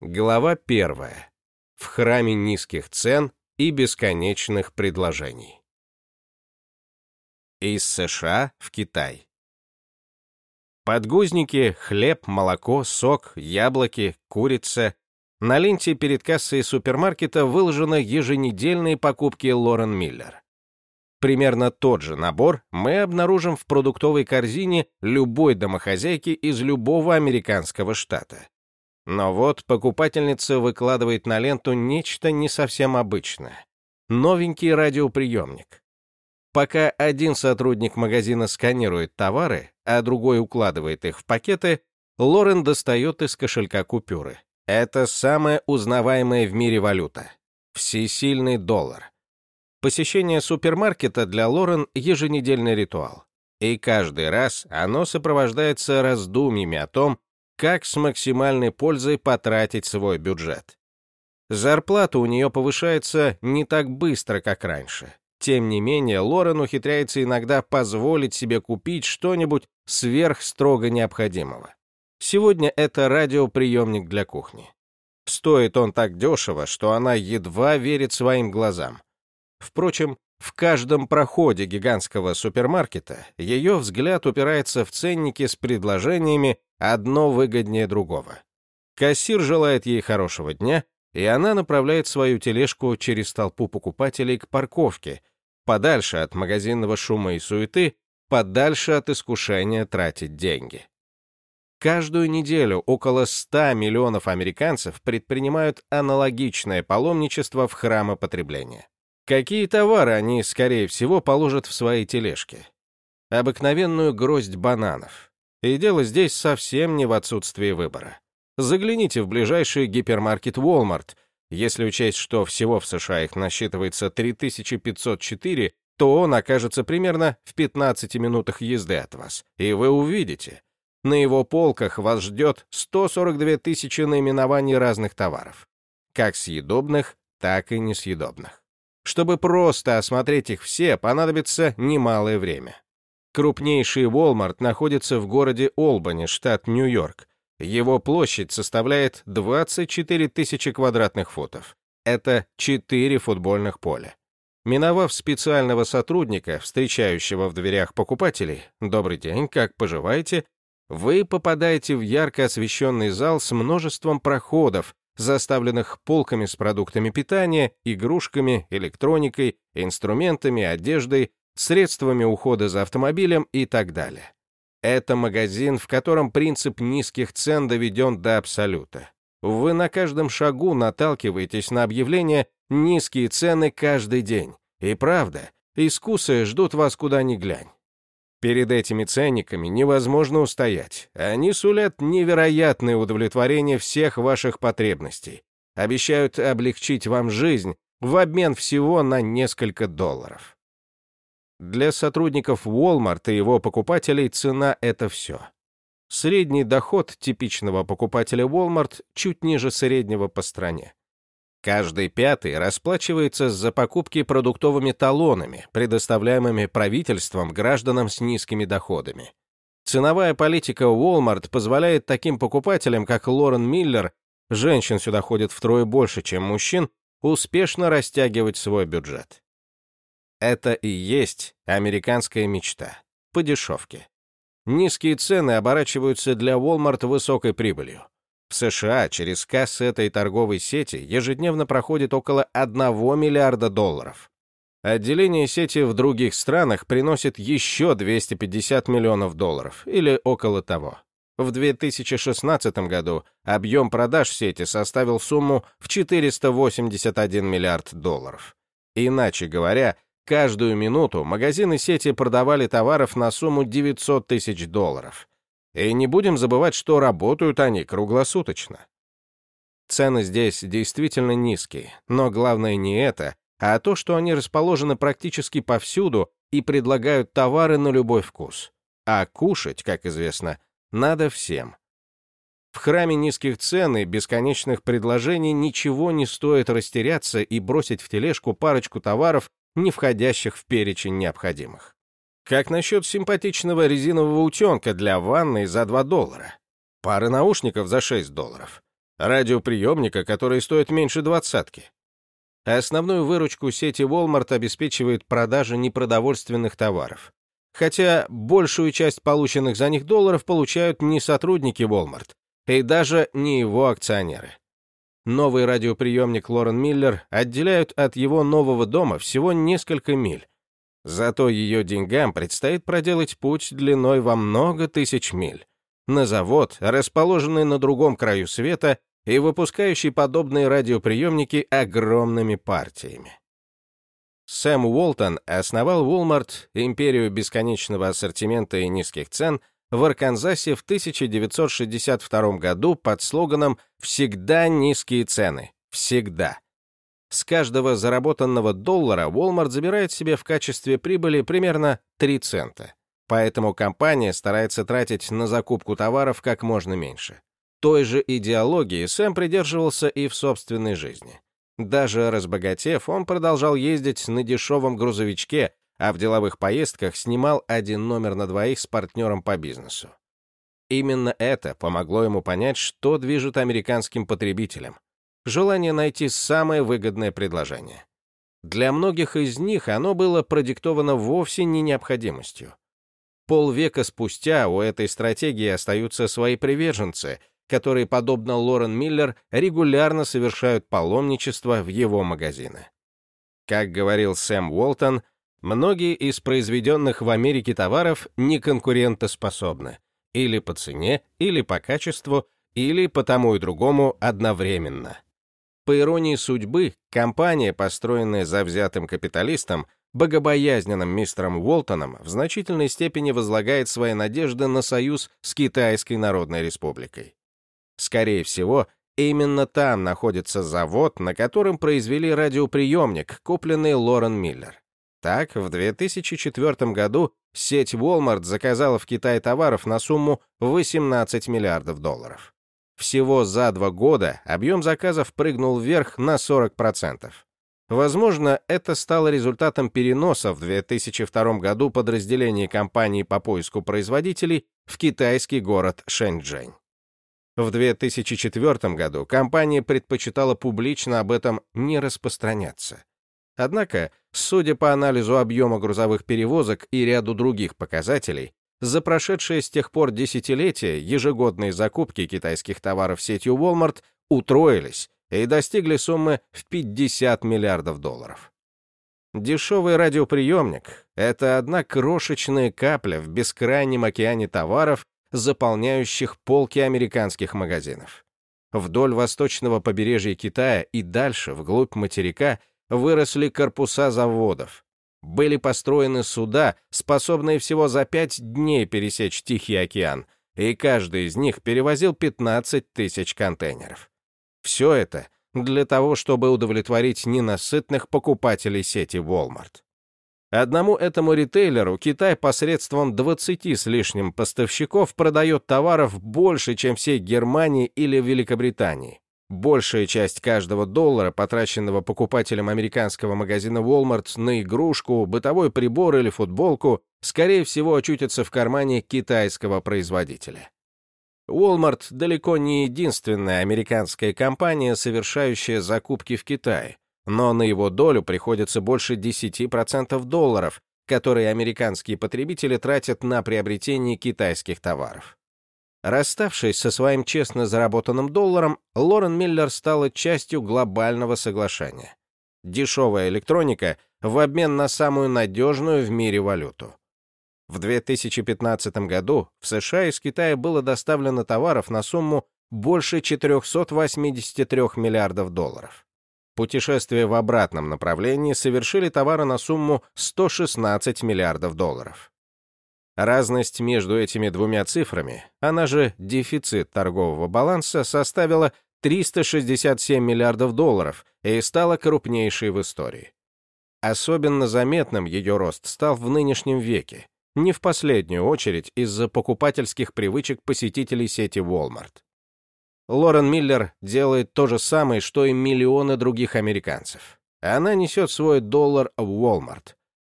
Глава первая. В храме низких цен и бесконечных предложений. Из США в Китай. Подгузники, хлеб, молоко, сок, яблоки, курица. На ленте перед кассой супермаркета выложены еженедельные покупки Лорен Миллер. Примерно тот же набор мы обнаружим в продуктовой корзине любой домохозяйки из любого американского штата. Но вот покупательница выкладывает на ленту нечто не совсем обычное. Новенький радиоприемник. Пока один сотрудник магазина сканирует товары, а другой укладывает их в пакеты, Лорен достает из кошелька купюры. Это самая узнаваемая в мире валюта. Всесильный доллар. Посещение супермаркета для Лорен — еженедельный ритуал. И каждый раз оно сопровождается раздумьями о том, как с максимальной пользой потратить свой бюджет. Зарплата у нее повышается не так быстро, как раньше. Тем не менее, Лорен ухитряется иногда позволить себе купить что-нибудь сверх строго необходимого. Сегодня это радиоприемник для кухни. Стоит он так дешево, что она едва верит своим глазам. Впрочем, в каждом проходе гигантского супермаркета ее взгляд упирается в ценники с предложениями одно выгоднее другого. Кассир желает ей хорошего дня, и она направляет свою тележку через толпу покупателей к парковке, подальше от магазинного шума и суеты, подальше от искушения тратить деньги. Каждую неделю около 100 миллионов американцев предпринимают аналогичное паломничество в храмы потребления. Какие товары они, скорее всего, положат в свои тележки? Обыкновенную гроздь бананов. И дело здесь совсем не в отсутствии выбора. Загляните в ближайший гипермаркет Walmart. Если учесть, что всего в США их насчитывается 3504, то он окажется примерно в 15 минутах езды от вас. И вы увидите. На его полках вас ждет 142 тысячи наименований разных товаров. Как съедобных, так и несъедобных. Чтобы просто осмотреть их все, понадобится немалое время. Крупнейший Walmart находится в городе Олбани, штат Нью-Йорк. Его площадь составляет 24 тысячи квадратных футов. Это 4 футбольных поля. Миновав специального сотрудника, встречающего в дверях покупателей, «Добрый день, как поживаете?», вы попадаете в ярко освещенный зал с множеством проходов, заставленных полками с продуктами питания, игрушками, электроникой, инструментами, одеждой, средствами ухода за автомобилем и так далее. Это магазин, в котором принцип низких цен доведен до абсолюта. Вы на каждом шагу наталкиваетесь на объявление «низкие цены каждый день». И правда, искусы ждут вас куда ни глянь. Перед этими ценниками невозможно устоять. Они сулят невероятное удовлетворение всех ваших потребностей. Обещают облегчить вам жизнь в обмен всего на несколько долларов. Для сотрудников Walmart и его покупателей цена — это все. Средний доход типичного покупателя Walmart чуть ниже среднего по стране. Каждый пятый расплачивается за покупки продуктовыми талонами, предоставляемыми правительством гражданам с низкими доходами. Ценовая политика Walmart позволяет таким покупателям, как Лорен Миллер, женщин сюда ходит втрое больше, чем мужчин, успешно растягивать свой бюджет. Это и есть американская мечта. По дешевке. Низкие цены оборачиваются для Walmart высокой прибылью. В США через кассы этой торговой сети ежедневно проходит около 1 миллиарда долларов. Отделение сети в других странах приносит еще 250 миллионов долларов, или около того. В 2016 году объем продаж сети составил сумму в 481 миллиард долларов. Иначе говоря, каждую минуту магазины сети продавали товаров на сумму 900 тысяч долларов. И не будем забывать, что работают они круглосуточно. Цены здесь действительно низкие, но главное не это, а то, что они расположены практически повсюду и предлагают товары на любой вкус. А кушать, как известно, надо всем. В храме низких цен и бесконечных предложений ничего не стоит растеряться и бросить в тележку парочку товаров, не входящих в перечень необходимых. Как насчет симпатичного резинового утенка для ванны за 2 доллара? Пары наушников за 6 долларов. Радиоприемника, который стоит меньше двадцатки. Основную выручку сети Walmart обеспечивает продажа непродовольственных товаров. Хотя большую часть полученных за них долларов получают не сотрудники Walmart, и даже не его акционеры. Новый радиоприемник Лорен Миллер отделяют от его нового дома всего несколько миль. Зато ее деньгам предстоит проделать путь длиной во много тысяч миль. На завод, расположенный на другом краю света и выпускающий подобные радиоприемники огромными партиями. Сэм Уолтон основал Walmart, империю бесконечного ассортимента и низких цен, в Арканзасе в 1962 году под слоганом «Всегда низкие цены. Всегда». С каждого заработанного доллара Walmart забирает себе в качестве прибыли примерно 3 цента. Поэтому компания старается тратить на закупку товаров как можно меньше. Той же идеологии Сэм придерживался и в собственной жизни. Даже разбогатев, он продолжал ездить на дешевом грузовичке, а в деловых поездках снимал один номер на двоих с партнером по бизнесу. Именно это помогло ему понять, что движет американским потребителям. Желание найти самое выгодное предложение. Для многих из них оно было продиктовано вовсе не необходимостью. Полвека спустя у этой стратегии остаются свои приверженцы, которые, подобно Лорен Миллер, регулярно совершают паломничество в его магазины. Как говорил Сэм Уолтон, многие из произведенных в Америке товаров не конкурентоспособны, или по цене, или по качеству, или по тому и другому одновременно. По иронии судьбы, компания, построенная завзятым капиталистом, богобоязненным мистером Уолтоном, в значительной степени возлагает свои надежды на союз с Китайской Народной Республикой. Скорее всего, именно там находится завод, на котором произвели радиоприемник, купленный Лорен Миллер. Так, в 2004 году сеть Walmart заказала в Китай товаров на сумму 18 миллиардов долларов. Всего за два года объем заказов прыгнул вверх на 40%. Возможно, это стало результатом переноса в 2002 году подразделений компании по поиску производителей в китайский город Шэньчжэнь. В 2004 году компания предпочитала публично об этом не распространяться. Однако, судя по анализу объема грузовых перевозок и ряду других показателей, за прошедшее с тех пор десятилетие ежегодные закупки китайских товаров сетью Walmart утроились и достигли суммы в 50 миллиардов долларов. Дешевый радиоприемник — это одна крошечная капля в бескрайнем океане товаров, заполняющих полки американских магазинов. Вдоль восточного побережья Китая и дальше, вглубь материка, выросли корпуса заводов. Были построены суда, способные всего за пять дней пересечь Тихий океан, и каждый из них перевозил 15 тысяч контейнеров. Все это для того, чтобы удовлетворить ненасытных покупателей сети Walmart. Одному этому ритейлеру Китай посредством 20 с лишним поставщиков продает товаров больше, чем всей Германии или Великобритании. Большая часть каждого доллара, потраченного покупателем американского магазина Walmart на игрушку, бытовой прибор или футболку, скорее всего очутится в кармане китайского производителя. Walmart далеко не единственная американская компания, совершающая закупки в Китае но на его долю приходится больше 10% долларов, которые американские потребители тратят на приобретение китайских товаров. Расставшись со своим честно заработанным долларом, Лорен Миллер стала частью глобального соглашения. Дешевая электроника в обмен на самую надежную в мире валюту. В 2015 году в США из Китая было доставлено товаров на сумму больше 483 миллиардов долларов. Путешествие в обратном направлении совершили товары на сумму 116 миллиардов долларов. Разность между этими двумя цифрами, она же дефицит торгового баланса, составила 367 миллиардов долларов и стала крупнейшей в истории. Особенно заметным ее рост стал в нынешнем веке, не в последнюю очередь из-за покупательских привычек посетителей сети Walmart. Лорен Миллер делает то же самое, что и миллионы других американцев. Она несет свой доллар в Walmart.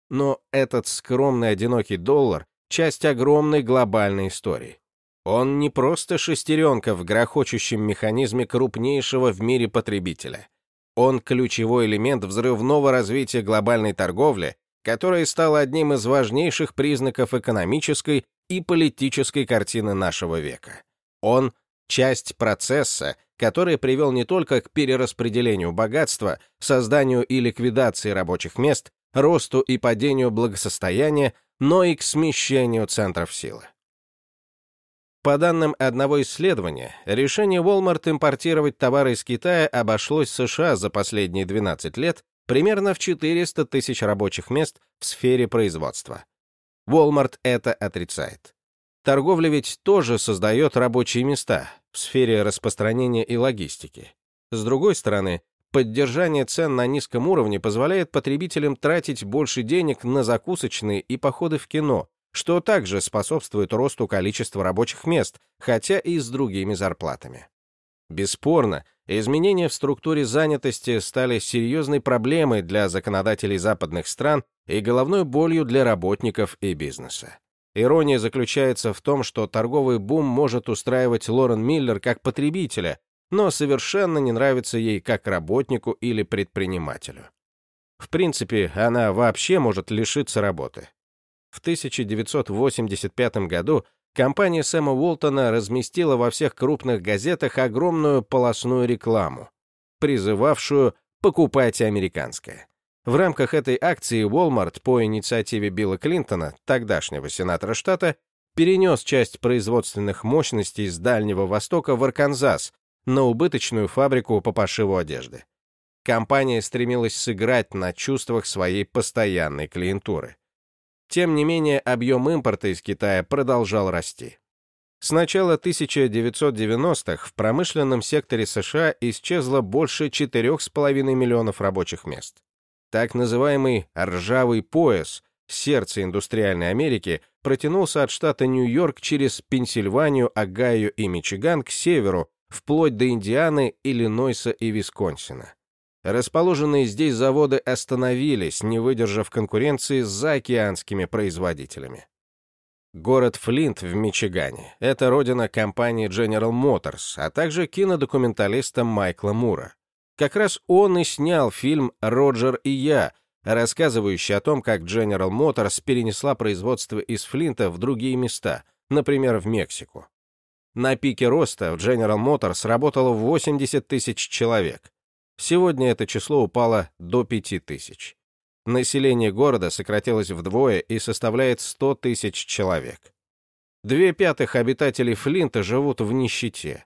Но этот скромный одинокий доллар — часть огромной глобальной истории. Он не просто шестеренка в грохочущем механизме крупнейшего в мире потребителя. Он ключевой элемент взрывного развития глобальной торговли, которая стала одним из важнейших признаков экономической и политической картины нашего века. Он — часть процесса, который привел не только к перераспределению богатства, созданию и ликвидации рабочих мест, росту и падению благосостояния, но и к смещению центров силы. По данным одного исследования, решение Walmart импортировать товары из Китая обошлось США за последние 12 лет примерно в 400 тысяч рабочих мест в сфере производства. Walmart это отрицает. Торговля ведь тоже создает рабочие места в сфере распространения и логистики. С другой стороны, поддержание цен на низком уровне позволяет потребителям тратить больше денег на закусочные и походы в кино, что также способствует росту количества рабочих мест, хотя и с другими зарплатами. Бесспорно, изменения в структуре занятости стали серьезной проблемой для законодателей западных стран и головной болью для работников и бизнеса. Ирония заключается в том, что торговый бум может устраивать Лорен Миллер как потребителя, но совершенно не нравится ей как работнику или предпринимателю. В принципе, она вообще может лишиться работы. В 1985 году компания Сэма Уолтона разместила во всех крупных газетах огромную полосную рекламу, призывавшую «покупайте американское». В рамках этой акции Walmart по инициативе Билла Клинтона, тогдашнего сенатора штата, перенес часть производственных мощностей с Дальнего Востока в Арканзас на убыточную фабрику по пошиву одежды. Компания стремилась сыграть на чувствах своей постоянной клиентуры. Тем не менее, объем импорта из Китая продолжал расти. С начала 1990-х в промышленном секторе США исчезло больше 4,5 миллионов рабочих мест. Так называемый «ржавый пояс», сердце индустриальной Америки, протянулся от штата Нью-Йорк через Пенсильванию, Огайо и Мичиган к северу, вплоть до Индианы, Иллинойса и Висконсина. Расположенные здесь заводы остановились, не выдержав конкуренции с заокеанскими производителями. Город Флинт в Мичигане — это родина компании General Motors, а также кинодокументалиста Майкла Мура. Как раз он и снял фильм «Роджер и я», рассказывающий о том, как General Motors перенесла производство из Флинта в другие места, например, в Мексику. На пике роста в General Motors работало 80 тысяч человек. Сегодня это число упало до 5000. Население города сократилось вдвое и составляет 100 тысяч человек. Две пятых обитателей Флинта живут в нищете.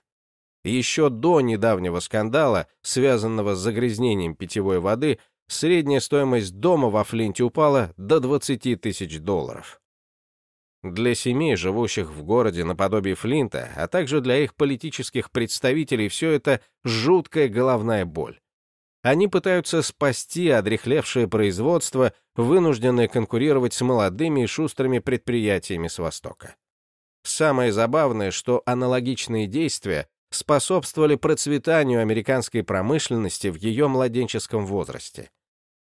Еще до недавнего скандала, связанного с загрязнением питьевой воды, средняя стоимость дома во Флинте упала до 20 тысяч долларов. Для семей, живущих в городе наподобие Флинта, а также для их политических представителей, все это жуткая головная боль. Они пытаются спасти одрехлевшее производство, вынужденное конкурировать с молодыми и шустрыми предприятиями с Востока. Самое забавное, что аналогичные действия способствовали процветанию американской промышленности в ее младенческом возрасте.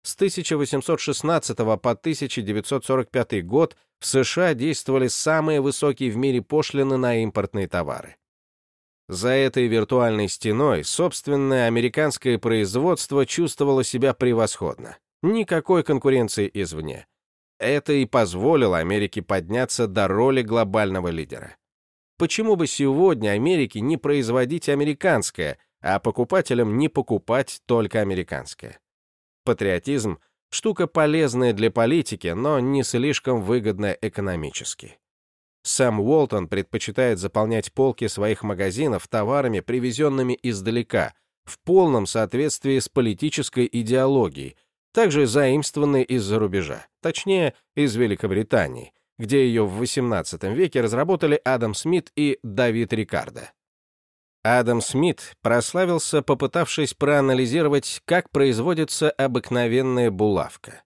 С 1816 по 1945 год в США действовали самые высокие в мире пошлины на импортные товары. За этой виртуальной стеной собственное американское производство чувствовало себя превосходно. Никакой конкуренции извне. Это и позволило Америке подняться до роли глобального лидера. Почему бы сегодня Америке не производить американское, а покупателям не покупать только американское? Патриотизм — штука полезная для политики, но не слишком выгодная экономически. Сэм Уолтон предпочитает заполнять полки своих магазинов товарами, привезенными издалека, в полном соответствии с политической идеологией, также заимствованной из-за рубежа, точнее, из Великобритании, где ее в XVIII веке разработали Адам Смит и Давид Рикардо. Адам Смит прославился, попытавшись проанализировать, как производится обыкновенная булавка.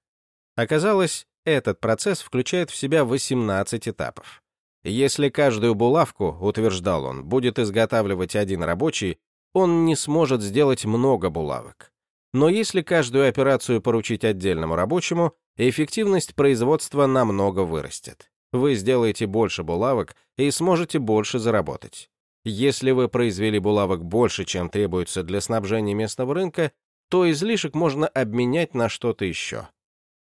Оказалось, этот процесс включает в себя 18 этапов. Если каждую булавку, утверждал он, будет изготавливать один рабочий, он не сможет сделать много булавок. Но если каждую операцию поручить отдельному рабочему, эффективность производства намного вырастет. Вы сделаете больше булавок и сможете больше заработать. Если вы произвели булавок больше, чем требуется для снабжения местного рынка, то излишек можно обменять на что-то еще.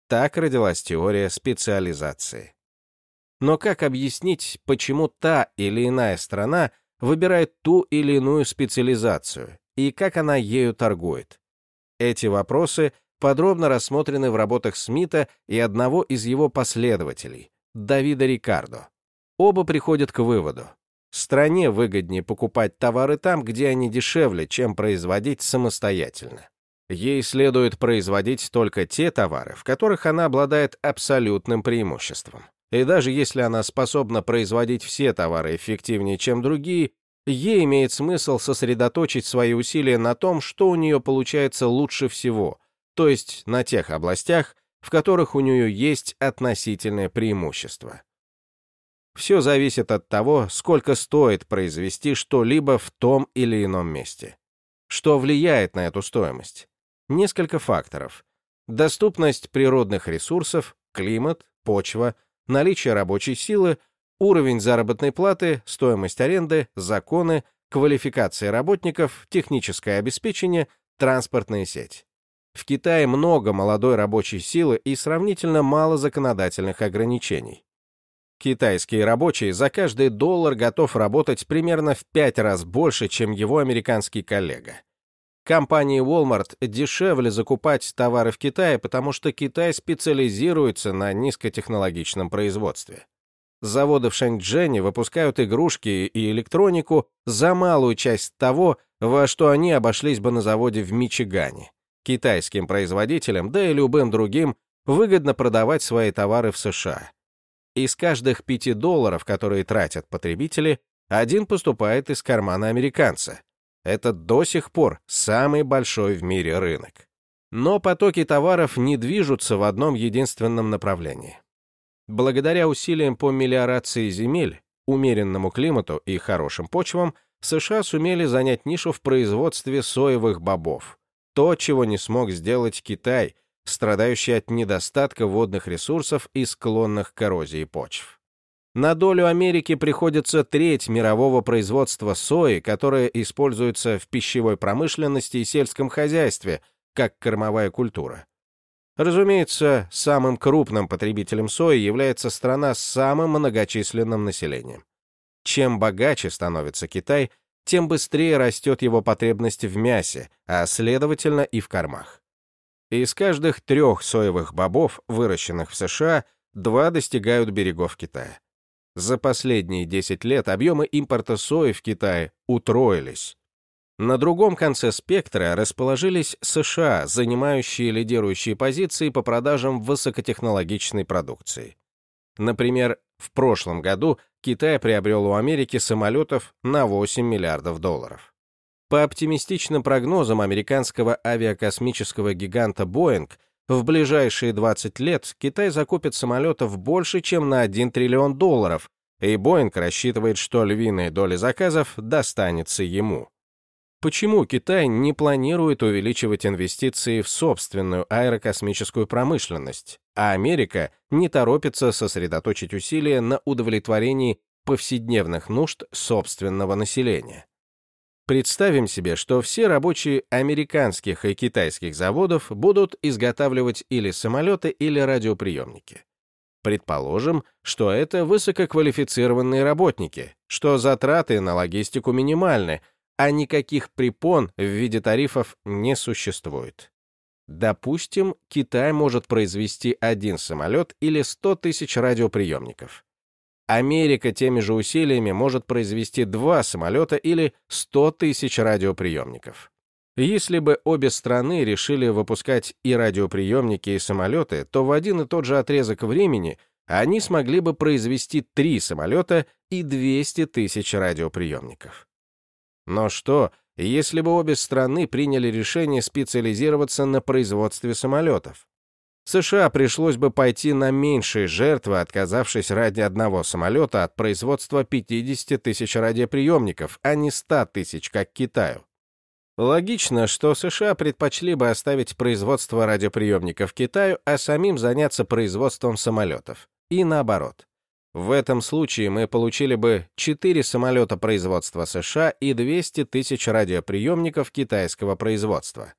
Так родилась теория специализации. Но как объяснить, почему та или иная страна выбирает ту или иную специализацию и как она ею торгует? Эти вопросы подробно рассмотрены в работах Смита и одного из его последователей, Давида Рикардо. Оба приходят к выводу. Стране выгоднее покупать товары там, где они дешевле, чем производить самостоятельно. Ей следует производить только те товары, в которых она обладает абсолютным преимуществом. И даже если она способна производить все товары эффективнее, чем другие, ей имеет смысл сосредоточить свои усилия на том, что у нее получается лучше всего, то есть на тех областях, в которых у нее есть относительное преимущество. Все зависит от того, сколько стоит произвести что-либо в том или ином месте. Что влияет на эту стоимость? Несколько факторов. Доступность природных ресурсов, климат, почва, наличие рабочей силы, уровень заработной платы, стоимость аренды, законы, квалификация работников, техническое обеспечение, транспортная сеть. В Китае много молодой рабочей силы и сравнительно мало законодательных ограничений. Китайский рабочий за каждый доллар готов работать примерно в пять раз больше, чем его американский коллега. Компании Walmart дешевле закупать товары в Китае, потому что Китай специализируется на низкотехнологичном производстве. Заводы в Шэньчжэне выпускают игрушки и электронику за малую часть того, во что они обошлись бы на заводе в Мичигане. Китайским производителям, да и любым другим, выгодно продавать свои товары в США. Из каждых 5 долларов, которые тратят потребители, один поступает из кармана американца — это до сих пор самый большой в мире рынок. Но потоки товаров не движутся в одном единственном направлении. Благодаря усилиям по мелиорации земель, умеренному климату и хорошим почвам, США сумели занять нишу в производстве соевых бобов. То, чего не смог сделать Китай, страдающий от недостатка водных ресурсов и склонных к коррозии почв. На долю Америки приходится треть мирового производства сои, которая используется в пищевой промышленности и сельском хозяйстве, как кормовая культура. Разумеется, самым крупным потребителем сои является страна с самым многочисленным населением. Чем богаче становится Китай, тем быстрее растет его потребность в мясе, а следовательно и в кормах. Из каждых трех соевых бобов, выращенных в США, два достигают берегов Китая. За последние 10 лет объемы импорта сои в Китае утроились. На другом конце спектра расположились США, занимающие лидирующие позиции по продажам высокотехнологичной продукции. Например, в прошлом году Китай приобрел у Америки самолетов на 8 миллиардов долларов. По оптимистичным прогнозам американского авиакосмического гиганта Boeing, в ближайшие 20 лет Китай закупит самолетов больше, чем на 1 триллион долларов, и Боинг рассчитывает, что львиная доля заказов достанется ему. Почему Китай не планирует увеличивать инвестиции в собственную аэрокосмическую промышленность, а Америка не торопится сосредоточить усилия на удовлетворении повседневных нужд собственного населения? Представим себе, что все рабочие американских и китайских заводов будут изготавливать или самолеты, или радиоприемники. Предположим, что это высококвалифицированные работники, что затраты на логистику минимальны, а никаких препон в виде тарифов не существует. Допустим, Китай может произвести один самолет или 100 тысяч радиоприемников. Америка теми же усилиями может произвести два самолета или 100 тысяч радиоприемников. Если бы обе страны решили выпускать и радиоприемники, и самолеты, то в один и тот же отрезок времени они смогли бы произвести три самолета и 200 тысяч радиоприемников. Но что, если бы обе страны приняли решение специализироваться на производстве самолетов? США пришлось бы пойти на меньшие жертвы, отказавшись ради одного самолета от производства 50 тысяч радиоприемников, а не 100 тысяч, как Китаю. Логично, что США предпочли бы оставить производство радиоприемников Китаю, а самим заняться производством самолетов. И наоборот. В этом случае мы получили бы 4 самолета производства США и 200 тысяч радиоприемников китайского производства.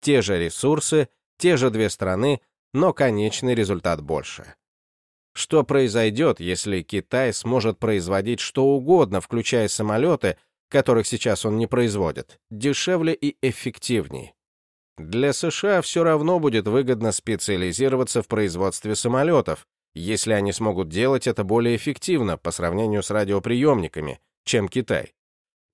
Те же ресурсы, те же две страны, но конечный результат больше. Что произойдет, если Китай сможет производить что угодно, включая самолеты, которых сейчас он не производит, дешевле и эффективнее? Для США все равно будет выгодно специализироваться в производстве самолетов, если они смогут делать это более эффективно по сравнению с радиоприемниками, чем Китай.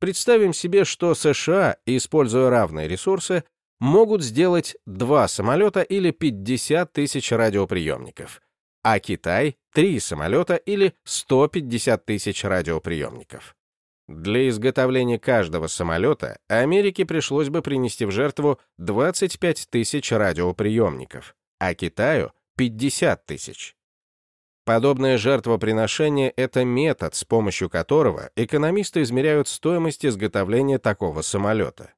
Представим себе, что США, используя равные ресурсы, могут сделать два самолета или 50 тысяч радиоприемников, а Китай — три самолета или 150 тысяч радиоприемников. Для изготовления каждого самолета Америке пришлось бы принести в жертву 25 тысяч радиоприемников, а Китаю — 50 тысяч. Подобное жертвоприношение — это метод, с помощью которого экономисты измеряют стоимость изготовления такого самолета.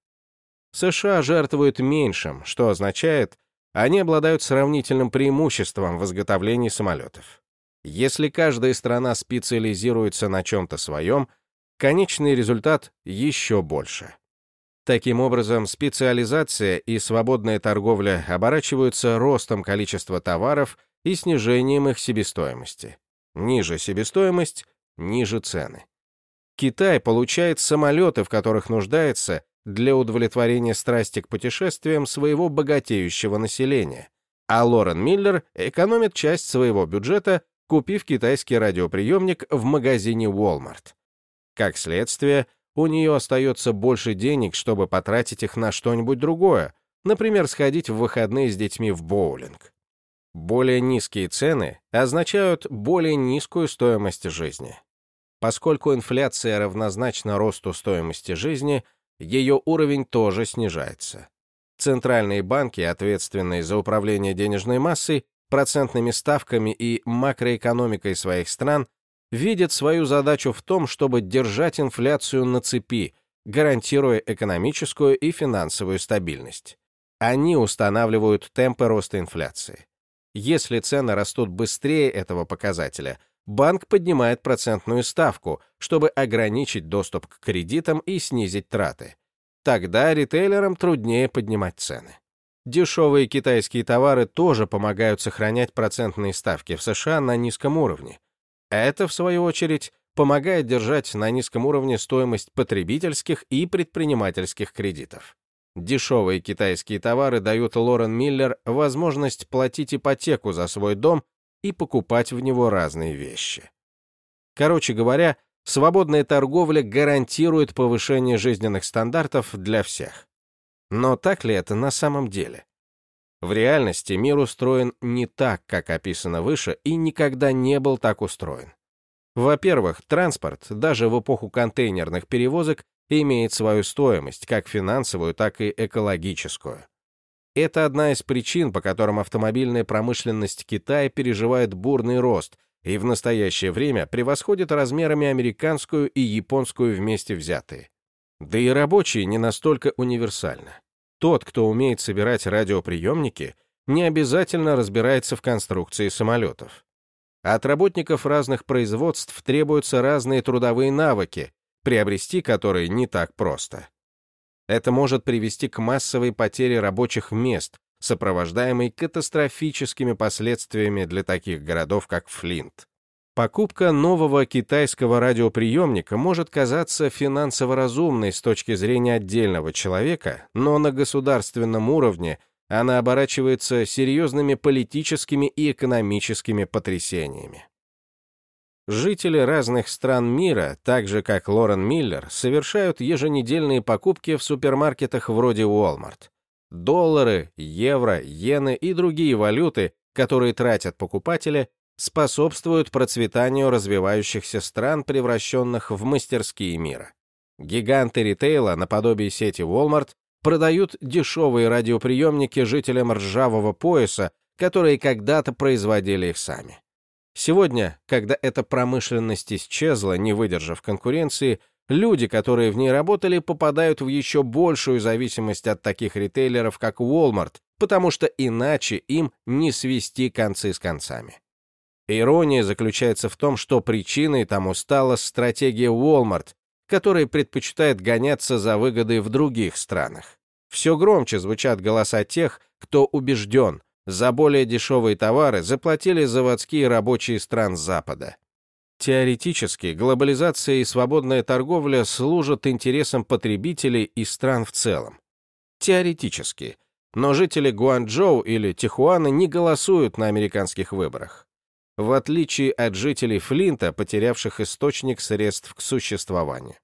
США жертвуют меньшим, что означает, они обладают сравнительным преимуществом в изготовлении самолетов. Если каждая страна специализируется на чем-то своем, конечный результат еще больше. Таким образом, специализация и свободная торговля оборачиваются ростом количества товаров и снижением их себестоимости. Ниже себестоимость, ниже цены. Китай получает самолеты, в которых нуждается, для удовлетворения страсти к путешествиям своего богатеющего населения, а Лорен Миллер экономит часть своего бюджета, купив китайский радиоприемник в магазине Walmart. Как следствие, у нее остается больше денег, чтобы потратить их на что-нибудь другое, например, сходить в выходные с детьми в боулинг. Более низкие цены означают более низкую стоимость жизни. Поскольку инфляция равнозначна росту стоимости жизни, ее уровень тоже снижается. Центральные банки, ответственные за управление денежной массой, процентными ставками и макроэкономикой своих стран, видят свою задачу в том, чтобы держать инфляцию на цепи, гарантируя экономическую и финансовую стабильность. Они устанавливают темпы роста инфляции. Если цены растут быстрее этого показателя, банк поднимает процентную ставку, чтобы ограничить доступ к кредитам и снизить траты. Тогда ритейлерам труднее поднимать цены. Дешевые китайские товары тоже помогают сохранять процентные ставки в США на низком уровне. Это, в свою очередь, помогает держать на низком уровне стоимость потребительских и предпринимательских кредитов. Дешевые китайские товары дают Лорен Миллер возможность платить ипотеку за свой дом и покупать в него разные вещи. Короче говоря, свободная торговля гарантирует повышение жизненных стандартов для всех. Но так ли это на самом деле? В реальности мир устроен не так, как описано выше, и никогда не был так устроен. Во-первых, транспорт, даже в эпоху контейнерных перевозок, имеет свою стоимость, как финансовую, так и экологическую. Это одна из причин, по которым автомобильная промышленность Китая переживает бурный рост и в настоящее время превосходит размерами американскую и японскую вместе взятые. Да и рабочие не настолько универсальны. Тот, кто умеет собирать радиоприемники, не обязательно разбирается в конструкции самолетов. От работников разных производств требуются разные трудовые навыки, приобрести которые не так просто. Это может привести к массовой потере рабочих мест, сопровождаемой катастрофическими последствиями для таких городов, как Флинт. Покупка нового китайского радиоприемника может казаться финансово разумной с точки зрения отдельного человека, но на государственном уровне она оборачивается серьезными политическими и экономическими потрясениями. Жители разных стран мира, так же как Лорен Миллер, совершают еженедельные покупки в супермаркетах вроде Walmart. Доллары, евро, иены и другие валюты, которые тратят покупатели, способствуют процветанию развивающихся стран, превращенных в мастерские мира. Гиганты ритейла, наподобие сети Walmart, продают дешевые радиоприемники жителям ржавого пояса, которые когда-то производили их сами. Сегодня, когда эта промышленность исчезла, не выдержав конкуренции, люди, которые в ней работали, попадают в еще большую зависимость от таких ритейлеров, как Walmart, потому что иначе им не свести концы с концами. Ирония заключается в том, что причиной тому стала стратегия Walmart, который предпочитает гоняться за выгодой в других странах. Все громче звучат голоса тех, кто убежден, за более дешевые товары заплатили заводские рабочие стран Запада. Теоретически, глобализация и свободная торговля служат интересам потребителей и стран в целом. Теоретически. Но жители Гуанчжоу или Тихуана не голосуют на американских выборах. В отличие от жителей Флинта, потерявших источник средств к существованию.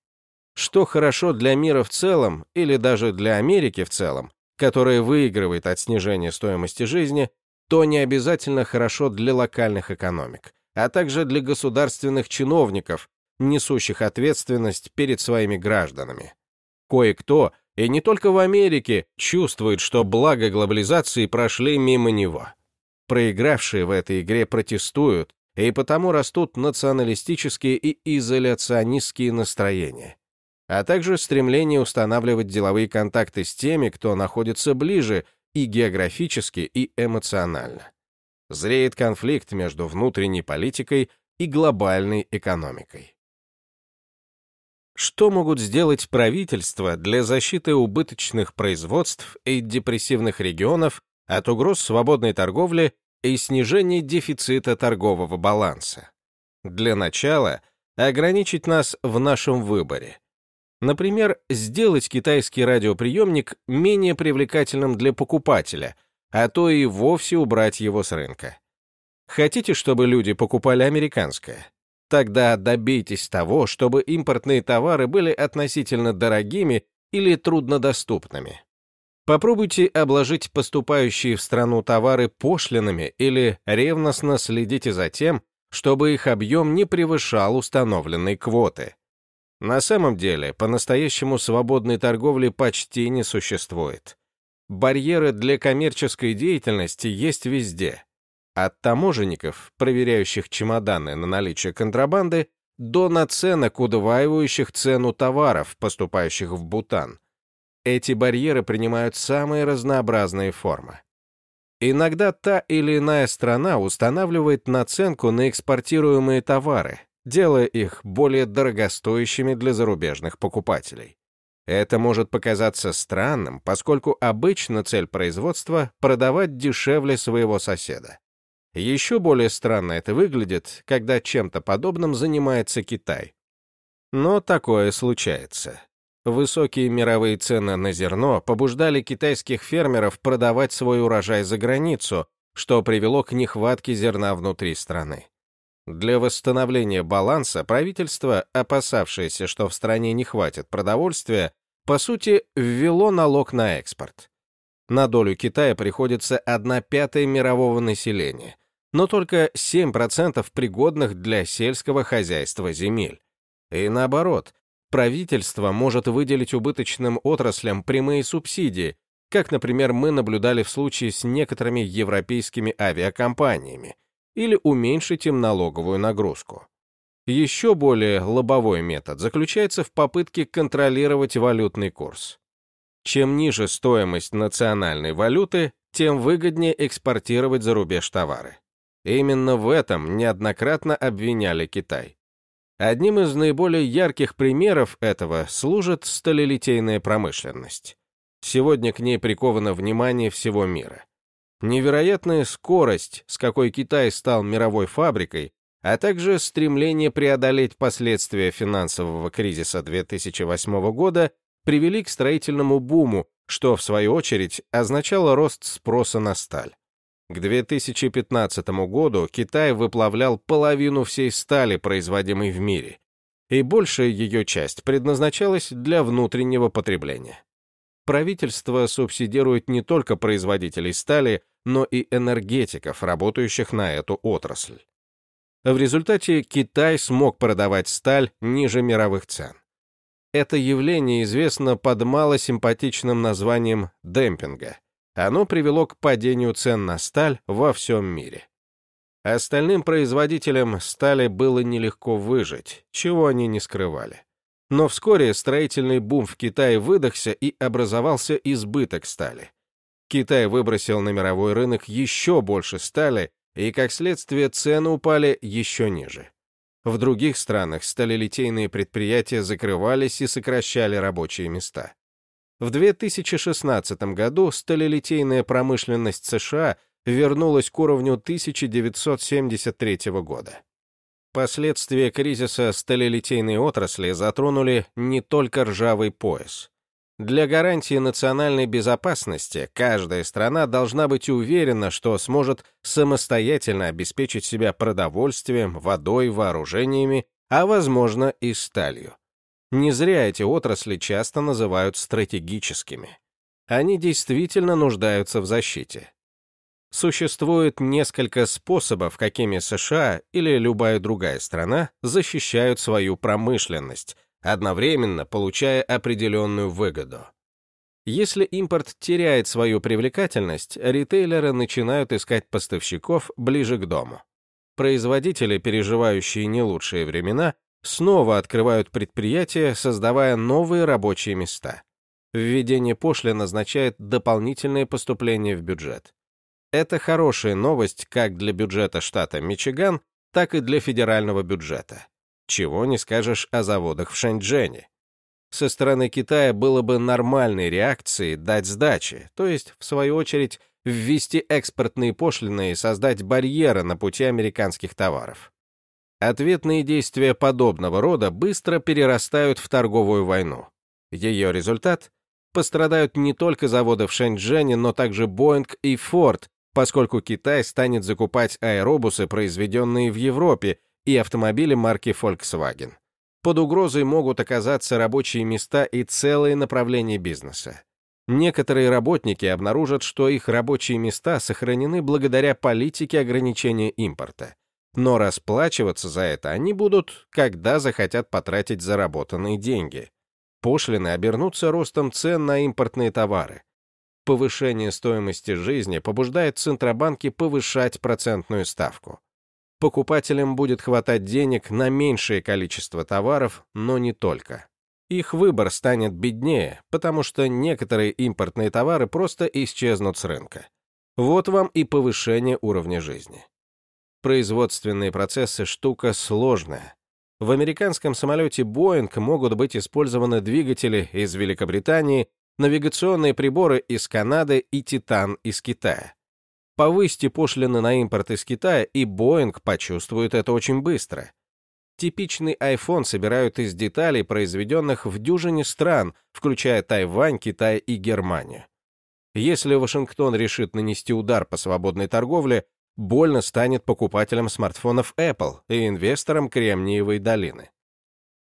Что хорошо для мира в целом, или даже для Америки в целом, которая выигрывает от снижения стоимости жизни, то не обязательно хорошо для локальных экономик, а также для государственных чиновников, несущих ответственность перед своими гражданами. Кое-кто, и не только в Америке, чувствует, что благо глобализации прошли мимо него. Проигравшие в этой игре протестуют, и потому растут националистические и изоляционистские настроения а также стремление устанавливать деловые контакты с теми, кто находится ближе и географически, и эмоционально. Зреет конфликт между внутренней политикой и глобальной экономикой. Что могут сделать правительства для защиты убыточных производств и депрессивных регионов от угроз свободной торговли и снижения дефицита торгового баланса? Для начала ограничить нас в нашем выборе – Например, сделать китайский радиоприемник менее привлекательным для покупателя, а то и вовсе убрать его с рынка. Хотите, чтобы люди покупали американское? Тогда добейтесь того, чтобы импортные товары были относительно дорогими или труднодоступными. Попробуйте обложить поступающие в страну товары пошлинами или ревностно следите за тем, чтобы их объем не превышал установленной квоты. На самом деле, по-настоящему свободной торговли почти не существует. Барьеры для коммерческой деятельности есть везде. От таможенников, проверяющих чемоданы на наличие контрабанды, до наценок, удваивающих цену товаров, поступающих в Бутан. Эти барьеры принимают самые разнообразные формы. Иногда та или иная страна устанавливает наценку на экспортируемые товары, делая их более дорогостоящими для зарубежных покупателей. Это может показаться странным, поскольку обычно цель производства — продавать дешевле своего соседа. Еще более странно это выглядит, когда чем-то подобным занимается Китай. Но такое случается. Высокие мировые цены на зерно побуждали китайских фермеров продавать свой урожай за границу, что привело к нехватке зерна внутри страны. Для восстановления баланса правительство, опасавшееся, что в стране не хватит продовольствия, по сути, ввело налог на экспорт. На долю Китая приходится 1 пятая мирового населения, но только 7% пригодных для сельского хозяйства земель. И наоборот, правительство может выделить убыточным отраслям прямые субсидии, как, например, мы наблюдали в случае с некоторыми европейскими авиакомпаниями, или уменьшить им налоговую нагрузку. Еще более лобовой метод заключается в попытке контролировать валютный курс. Чем ниже стоимость национальной валюты, тем выгоднее экспортировать за рубеж товары. Именно в этом неоднократно обвиняли Китай. Одним из наиболее ярких примеров этого служит сталелитейная промышленность. Сегодня к ней приковано внимание всего мира. Невероятная скорость, с какой Китай стал мировой фабрикой, а также стремление преодолеть последствия финансового кризиса 2008 года привели к строительному буму, что, в свою очередь, означало рост спроса на сталь. К 2015 году Китай выплавлял половину всей стали, производимой в мире, и большая ее часть предназначалась для внутреннего потребления. Правительство субсидирует не только производителей стали, но и энергетиков, работающих на эту отрасль. В результате Китай смог продавать сталь ниже мировых цен. Это явление известно под малосимпатичным названием демпинга. Оно привело к падению цен на сталь во всем мире. Остальным производителям стали было нелегко выжить, чего они не скрывали. Но вскоре строительный бум в Китае выдохся и образовался избыток стали. Китай выбросил на мировой рынок еще больше стали, и, как следствие, цены упали еще ниже. В других странах сталелитейные предприятия закрывались и сокращали рабочие места. В 2016 году сталелитейная промышленность США вернулась к уровню 1973 года. Последствия кризиса сталелитейной отрасли затронули не только ржавый пояс. Для гарантии национальной безопасности каждая страна должна быть уверена, что сможет самостоятельно обеспечить себя продовольствием, водой, вооружениями, а, возможно, и сталью. Не зря эти отрасли часто называют стратегическими. Они действительно нуждаются в защите. Существует несколько способов, какими США или любая другая страна защищают свою промышленность, одновременно получая определенную выгоду. Если импорт теряет свою привлекательность, ритейлеры начинают искать поставщиков ближе к дому. Производители, переживающие не лучшие времена, снова открывают предприятия, создавая новые рабочие места. Введение пошлин означает дополнительные поступления в бюджет. Это хорошая новость как для бюджета штата Мичиган, так и для федерального бюджета. Чего не скажешь о заводах в Шэньчжэне. Со стороны Китая было бы нормальной реакцией дать сдачи, то есть, в свою очередь, ввести экспортные пошлины и создать барьеры на пути американских товаров. Ответные действия подобного рода быстро перерастают в торговую войну. Ее результат — пострадают не только заводы в Шэньчжэне, но также Boeing и Ford, поскольку Китай станет закупать аэробусы, произведенные в Европе, и автомобили марки Volkswagen. Под угрозой могут оказаться рабочие места и целые направления бизнеса. Некоторые работники обнаружат, что их рабочие места сохранены благодаря политике ограничения импорта. Но расплачиваться за это они будут, когда захотят потратить заработанные деньги. Пошлины обернутся ростом цен на импортные товары. Повышение стоимости жизни побуждает Центробанки повышать процентную ставку покупателям будет хватать денег на меньшее количество товаров, но не только. Их выбор станет беднее, потому что некоторые импортные товары просто исчезнут с рынка. Вот вам и повышение уровня жизни. Производственные процессы – штука сложная. В американском самолете Boeing могут быть использованы двигатели из Великобритании, навигационные приборы из Канады и Титан из Китая. Повысьте пошлины на импорт из Китая, и Boeing почувствует это очень быстро. Типичный iPhone собирают из деталей, произведенных в дюжине стран, включая Тайвань, Китай и Германию. Если Вашингтон решит нанести удар по свободной торговле, больно станет покупателям смартфонов Apple и инвесторам Кремниевой долины.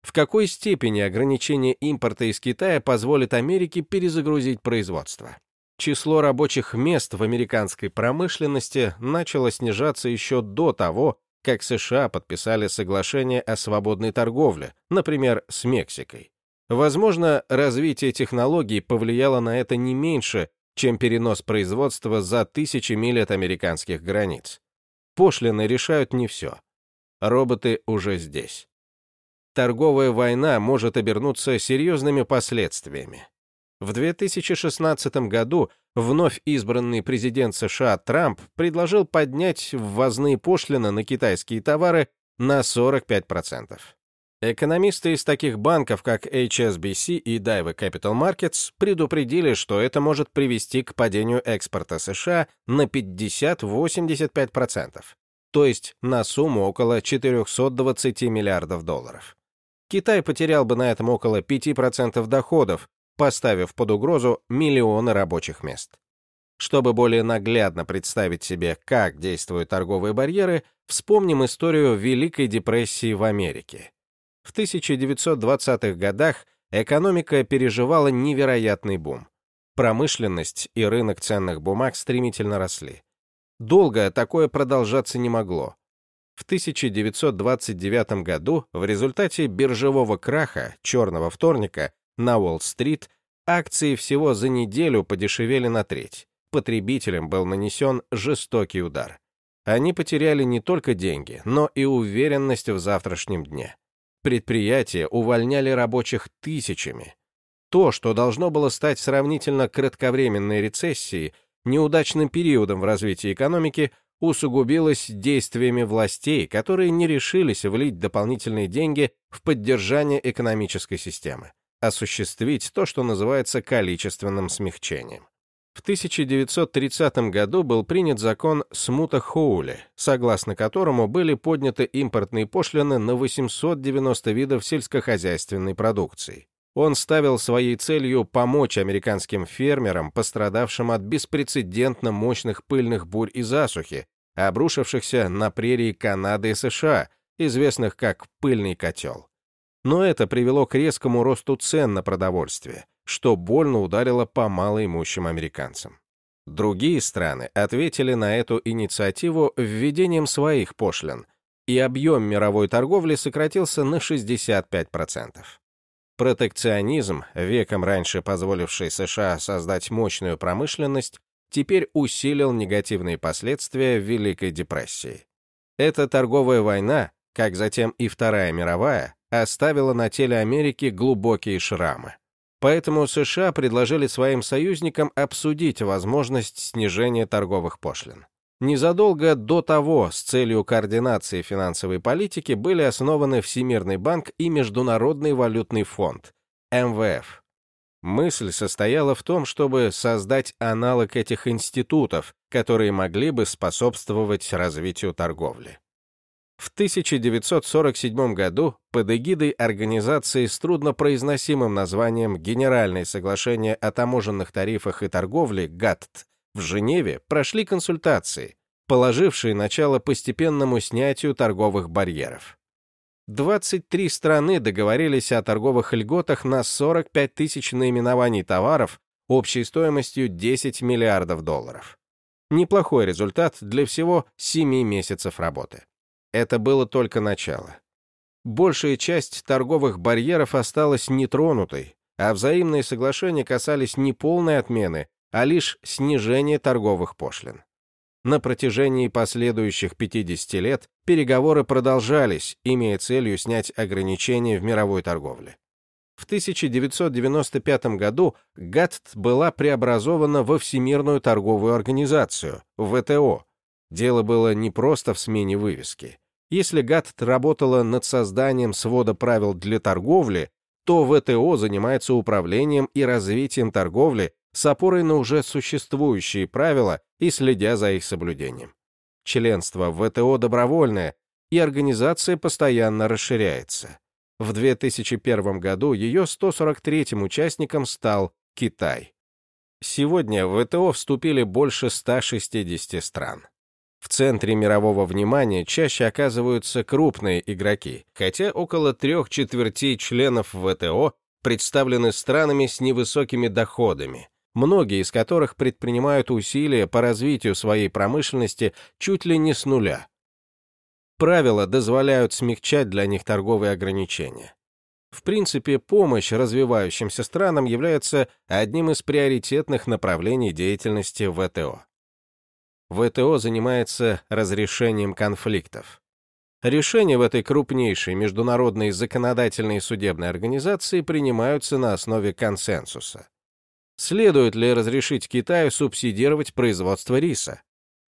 В какой степени ограничение импорта из Китая позволит Америке перезагрузить производство? Число рабочих мест в американской промышленности начало снижаться еще до того, как США подписали соглашение о свободной торговле, например, с Мексикой. Возможно, развитие технологий повлияло на это не меньше, чем перенос производства за тысячи миль от американских границ. Пошлины решают не все. Роботы уже здесь. Торговая война может обернуться серьезными последствиями. В 2016 году вновь избранный президент США Трамп предложил поднять ввозные пошлины на китайские товары на 45%. Экономисты из таких банков, как HSBC и Daiwa Capital Markets, предупредили, что это может привести к падению экспорта США на 50-85%, то есть на сумму около 420 миллиардов долларов. Китай потерял бы на этом около 5% доходов, поставив под угрозу миллионы рабочих мест. Чтобы более наглядно представить себе, как действуют торговые барьеры, вспомним историю Великой депрессии в Америке. В 1920-х годах экономика переживала невероятный бум. Промышленность и рынок ценных бумаг стремительно росли. Долго такое продолжаться не могло. В 1929 году в результате биржевого краха «Черного вторника» На Уолл-стрит акции всего за неделю подешевели на треть. Потребителям был нанесен жестокий удар. Они потеряли не только деньги, но и уверенность в завтрашнем дне. Предприятия увольняли рабочих тысячами. То, что должно было стать сравнительно кратковременной рецессией, неудачным периодом в развитии экономики, усугубилось действиями властей, которые не решились влить дополнительные деньги в поддержание экономической системы, осуществить то, что называется количественным смягчением. В 1930 году был принят закон Смута-Хоули, согласно которому были подняты импортные пошлины на 890 видов сельскохозяйственной продукции. Он ставил своей целью помочь американским фермерам, пострадавшим от беспрецедентно мощных пыльных бурь и засухи, обрушившихся на прерии Канады и США, известных как «пыльный котел». Но это привело к резкому росту цен на продовольствие, что больно ударило по малоимущим американцам. Другие страны ответили на эту инициативу введением своих пошлин, и объем мировой торговли сократился на 65%. Протекционизм, веком раньше позволивший США создать мощную промышленность, теперь усилил негативные последствия Великой депрессии. Эта торговая война, как затем и Вторая мировая, оставила на теле Америки глубокие шрамы. Поэтому США предложили своим союзникам обсудить возможность снижения торговых пошлин. Незадолго до того с целью координации финансовой политики были основаны Всемирный банк и Международный валютный фонд, МВФ. Мысль состояла в том, чтобы создать аналог этих институтов, которые могли бы способствовать развитию торговли. В 1947 году под эгидой организации с труднопроизносимым названием «Генеральное соглашение о таможенных тарифах и торговле» ГАТТ в Женеве прошли консультации, положившие начало постепенному снятию торговых барьеров. 23 страны договорились о торговых льготах на 45 тысяч наименований товаров общей стоимостью 10 миллиардов долларов. Неплохой результат для всего 7 месяцев работы. Это было только начало. Большая часть торговых барьеров осталась нетронутой, а взаимные соглашения касались не полной отмены, а лишь снижения торговых пошлин. На протяжении последующих 50 лет переговоры продолжались, имея целью снять ограничения в мировой торговле. В 1995 году ГАТТ была преобразована во Всемирную торговую организацию, ВТО. Дело было не просто в смене вывески. Если ГАТТ работала над созданием свода правил для торговли, то ВТО занимается управлением и развитием торговли с опорой на уже существующие правила и следя за их соблюдением. Членство в ВТО добровольное, и организация постоянно расширяется. В 2001 году ее 143-м участником стал Китай. Сегодня в ВТО вступили больше 160 стран. В центре мирового внимания чаще оказываются крупные игроки, хотя около трех четвертей членов ВТО представлены странами с невысокими доходами, многие из которых предпринимают усилия по развитию своей промышленности чуть ли не с нуля. Правила дозволяют смягчать для них торговые ограничения. В принципе, помощь развивающимся странам является одним из приоритетных направлений деятельности ВТО. ВТО занимается разрешением конфликтов. Решения в этой крупнейшей международной законодательной и судебной организации принимаются на основе консенсуса. Следует ли разрешить Китаю субсидировать производство риса?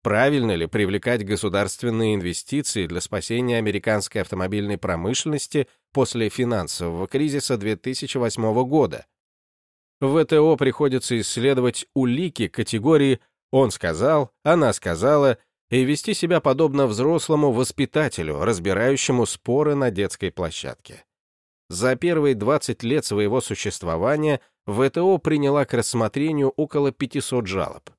Правильно ли привлекать государственные инвестиции для спасения американской автомобильной промышленности после финансового кризиса 2008 года? В ВТО приходится исследовать улики категории он сказал, она сказала, и вести себя подобно взрослому воспитателю, разбирающему споры на детской площадке. За первые 20 лет своего существования ВТО приняла к рассмотрению около 500 жалоб.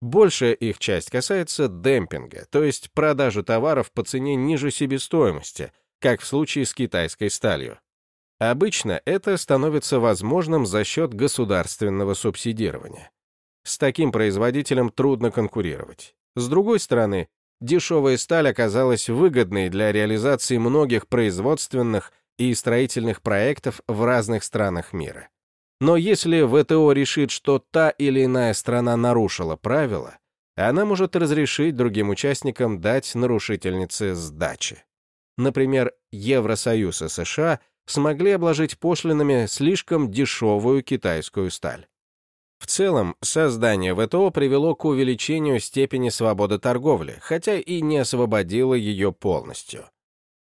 Большая их часть касается демпинга, то есть продажи товаров по цене ниже себестоимости, как в случае с китайской сталью. Обычно это становится возможным за счет государственного субсидирования. С таким производителем трудно конкурировать. С другой стороны, дешевая сталь оказалась выгодной для реализации многих производственных и строительных проектов в разных странах мира. Но если ВТО решит, что та или иная страна нарушила правила, она может разрешить другим участникам дать нарушительнице сдачи. Например, Евросоюз и США смогли обложить пошлинами слишком дешевую китайскую сталь. В целом, создание ВТО привело к увеличению степени свободы торговли, хотя и не освободило ее полностью.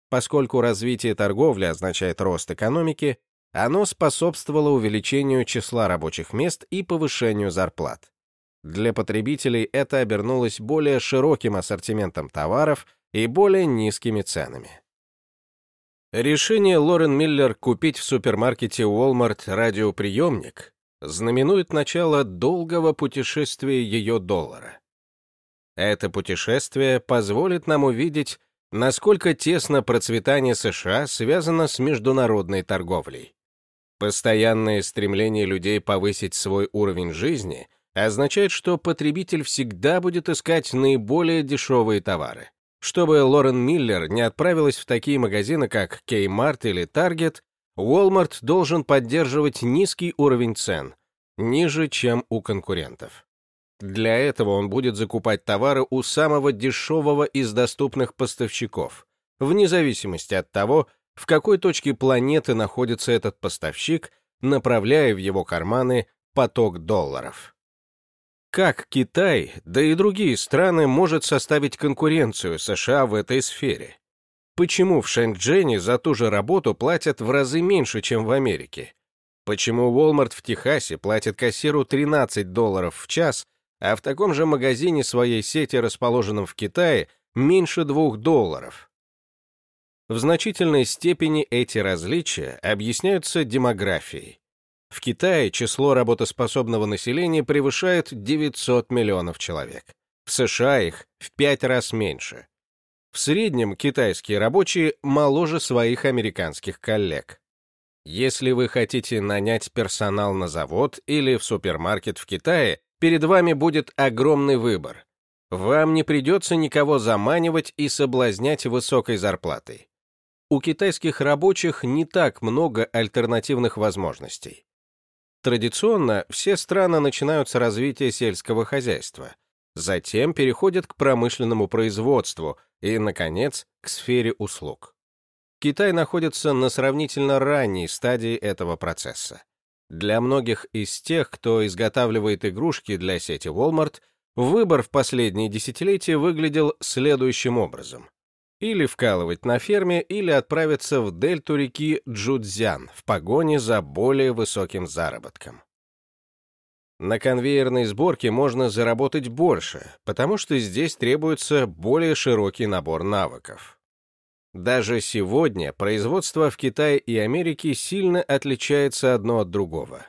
Поскольку развитие торговли означает рост экономики, оно способствовало увеличению числа рабочих мест и повышению зарплат. Для потребителей это обернулось более широким ассортиментом товаров и более низкими ценами. Решение Лорен Миллер купить в супермаркете Walmart радиоприемник знаменует начало долгого путешествия ее доллара. Это путешествие позволит нам увидеть, насколько тесно процветание США связано с международной торговлей. Постоянное стремление людей повысить свой уровень жизни означает, что потребитель всегда будет искать наиболее дешевые товары. Чтобы Лорен Миллер не отправилась в такие магазины, как Kmart или Target, Walmart должен поддерживать низкий уровень цен, ниже, чем у конкурентов. Для этого он будет закупать товары у самого дешевого из доступных поставщиков, вне зависимости от того, в какой точке планеты находится этот поставщик, направляя в его карманы поток долларов. Как Китай, да и другие страны может составить конкуренцию США в этой сфере? Почему в Шэньчжэне за ту же работу платят в разы меньше, чем в Америке? Почему Walmart в Техасе платит кассиру 13 долларов в час, а в таком же магазине своей сети, расположенном в Китае, меньше 2 долларов? В значительной степени эти различия объясняются демографией. В Китае число работоспособного населения превышает 900 миллионов человек. В США их в пять раз меньше. В среднем китайские рабочие моложе своих американских коллег. Если вы хотите нанять персонал на завод или в супермаркет в Китае, перед вами будет огромный выбор. Вам не придется никого заманивать и соблазнять высокой зарплатой. У китайских рабочих не так много альтернативных возможностей. Традиционно все страны начинают с развития сельского хозяйства, затем переходят к промышленному производству и, наконец, к сфере услуг. Китай находится на сравнительно ранней стадии этого процесса. Для многих из тех, кто изготавливает игрушки для сети Walmart, выбор в последние десятилетия выглядел следующим образом или вкалывать на ферме, или отправиться в дельту реки Джудзян в погоне за более высоким заработком. На конвейерной сборке можно заработать больше, потому что здесь требуется более широкий набор навыков. Даже сегодня производство в Китае и Америке сильно отличается одно от другого.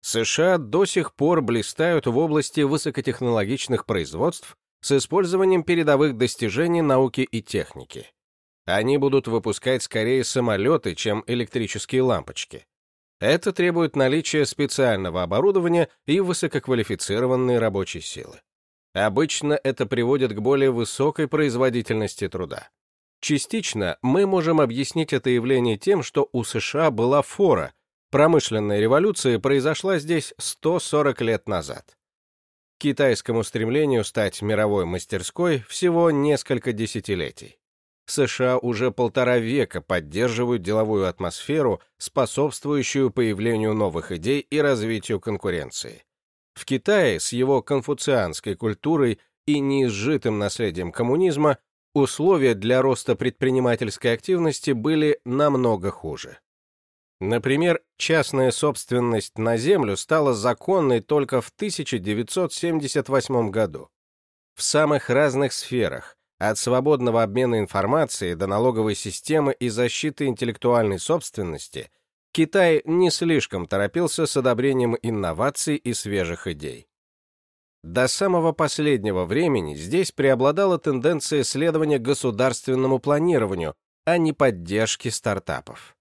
США до сих пор блистают в области высокотехнологичных производств с использованием передовых достижений науки и техники. Они будут выпускать скорее самолеты, чем электрические лампочки. Это требует наличия специального оборудования и высококвалифицированной рабочей силы. Обычно это приводит к более высокой производительности труда. Частично мы можем объяснить это явление тем, что у США была фора, промышленная революция произошла здесь 140 лет назад китайскому стремлению стать мировой мастерской всего несколько десятилетий. США уже полтора века поддерживают деловую атмосферу, способствующую появлению новых идей и развитию конкуренции. В Китае с его конфуцианской культурой и неизжитым наследием коммунизма условия для роста предпринимательской активности были намного хуже. Например, частная собственность на землю стала законной только в 1978 году. В самых разных сферах, от свободного обмена информацией до налоговой системы и защиты интеллектуальной собственности, Китай не слишком торопился с одобрением инноваций и свежих идей. До самого последнего времени здесь преобладала тенденция следования государственному планированию, а не поддержки стартапов.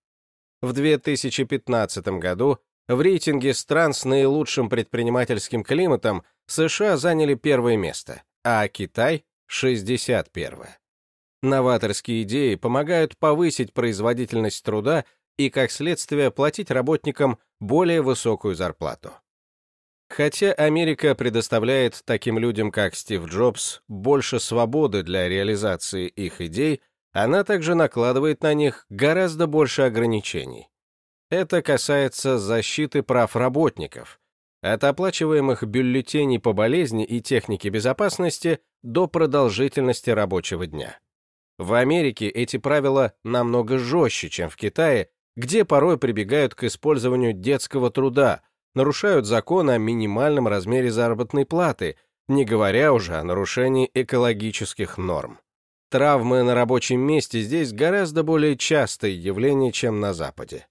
В 2015 году в рейтинге стран с наилучшим предпринимательским климатом США заняли первое место, а Китай — 61 -е. Новаторские идеи помогают повысить производительность труда и, как следствие, платить работникам более высокую зарплату. Хотя Америка предоставляет таким людям, как Стив Джобс, больше свободы для реализации их идей, она также накладывает на них гораздо больше ограничений. Это касается защиты прав работников. От оплачиваемых бюллетеней по болезни и технике безопасности до продолжительности рабочего дня. В Америке эти правила намного жестче, чем в Китае, где порой прибегают к использованию детского труда, нарушают закон о минимальном размере заработной платы, не говоря уже о нарушении экологических норм. Травмы на рабочем месте здесь гораздо более частое явление, чем на Западе.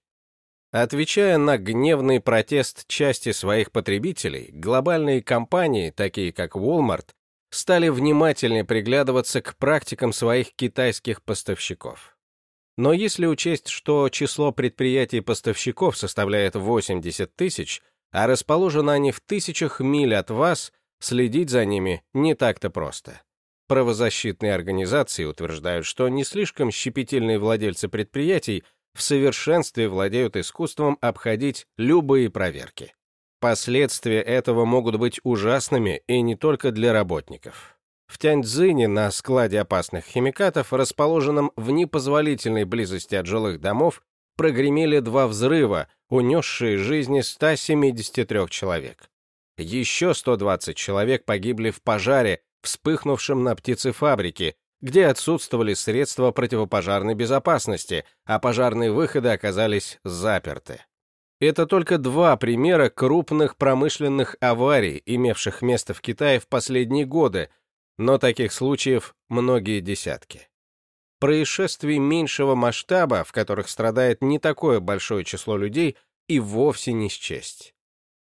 Отвечая на гневный протест части своих потребителей, глобальные компании, такие как Walmart, стали внимательнее приглядываться к практикам своих китайских поставщиков. Но если учесть, что число предприятий-поставщиков составляет 80 тысяч, а расположены они в тысячах миль от вас, следить за ними не так-то просто. Правозащитные организации утверждают, что не слишком щепетильные владельцы предприятий в совершенстве владеют искусством обходить любые проверки. Последствия этого могут быть ужасными и не только для работников. В Тяньцзине на складе опасных химикатов, расположенном в непозволительной близости от жилых домов, прогремели два взрыва, унесшие жизни 173 человек. Еще 120 человек погибли в пожаре, вспыхнувшем на птицефабрике, где отсутствовали средства противопожарной безопасности, а пожарные выходы оказались заперты. Это только два примера крупных промышленных аварий, имевших место в Китае в последние годы, но таких случаев многие десятки. Происшествий меньшего масштаба, в которых страдает не такое большое число людей, и вовсе не счесть.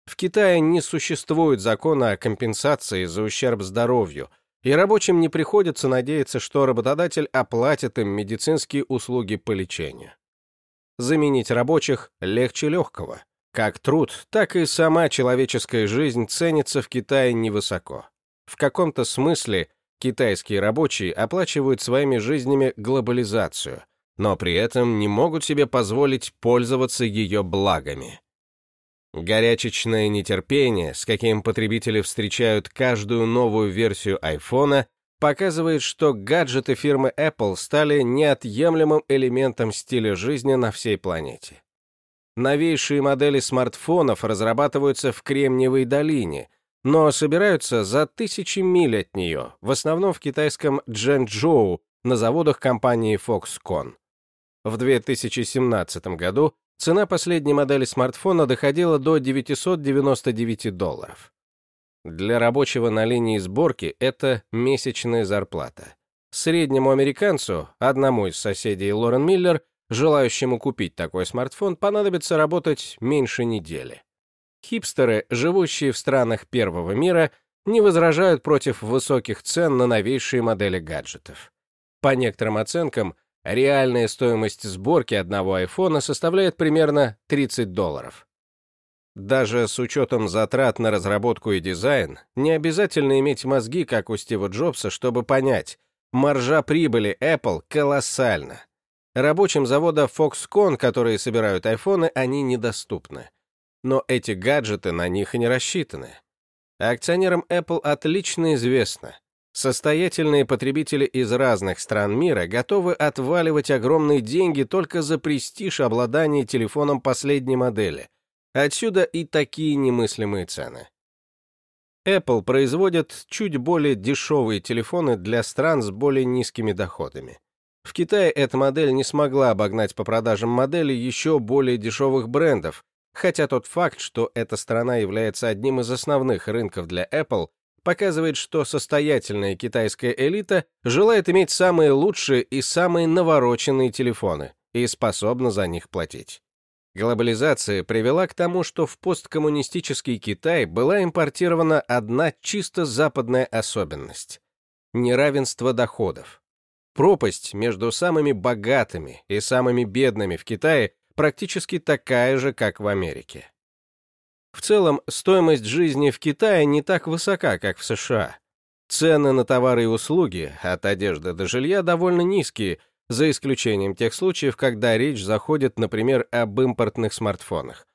В Китае не существует закона о компенсации за ущерб здоровью, и рабочим не приходится надеяться, что работодатель оплатит им медицинские услуги по лечению. Заменить рабочих легче легкого. Как труд, так и сама человеческая жизнь ценится в Китае невысоко. В каком-то смысле китайские рабочие оплачивают своими жизнями глобализацию, но при этом не могут себе позволить пользоваться ее благами. Горячечное нетерпение, с каким потребители встречают каждую новую версию айфона, показывает, что гаджеты фирмы Apple стали неотъемлемым элементом стиля жизни на всей планете. Новейшие модели смартфонов разрабатываются в Кремниевой долине, но собираются за тысячи миль от нее, в основном в китайском Чжэнчжоу, на заводах компании Foxconn. В 2017 году цена последней модели смартфона доходила до 999 долларов. Для рабочего на линии сборки это месячная зарплата. Среднему американцу, одному из соседей Лорен Миллер, желающему купить такой смартфон, понадобится работать меньше недели. Хипстеры, живущие в странах первого мира, не возражают против высоких цен на новейшие модели гаджетов. По некоторым оценкам, реальная стоимость сборки одного айфона составляет примерно 30 долларов. Даже с учетом затрат на разработку и дизайн, не обязательно иметь мозги, как у Стива Джобса, чтобы понять, маржа прибыли Apple колоссальна. Рабочим завода Foxconn, которые собирают айфоны, они недоступны. Но эти гаджеты на них и не рассчитаны. Акционерам Apple отлично известно, состоятельные потребители из разных стран мира готовы отваливать огромные деньги только за престиж обладания телефоном последней модели, Отсюда и такие немыслимые цены. Apple производит чуть более дешевые телефоны для стран с более низкими доходами. В Китае эта модель не смогла обогнать по продажам модели еще более дешевых брендов, хотя тот факт, что эта страна является одним из основных рынков для Apple, показывает, что состоятельная китайская элита желает иметь самые лучшие и самые навороченные телефоны и способна за них платить. Глобализация привела к тому, что в посткоммунистический Китай была импортирована одна чисто западная особенность – неравенство доходов. Пропасть между самыми богатыми и самыми бедными в Китае практически такая же, как в Америке. В целом, стоимость жизни в Китае не так высока, как в США. Цены на товары и услуги, от одежды до жилья, довольно низкие – за исключением тех случаев, когда речь заходит, например, об импортных смартфонах.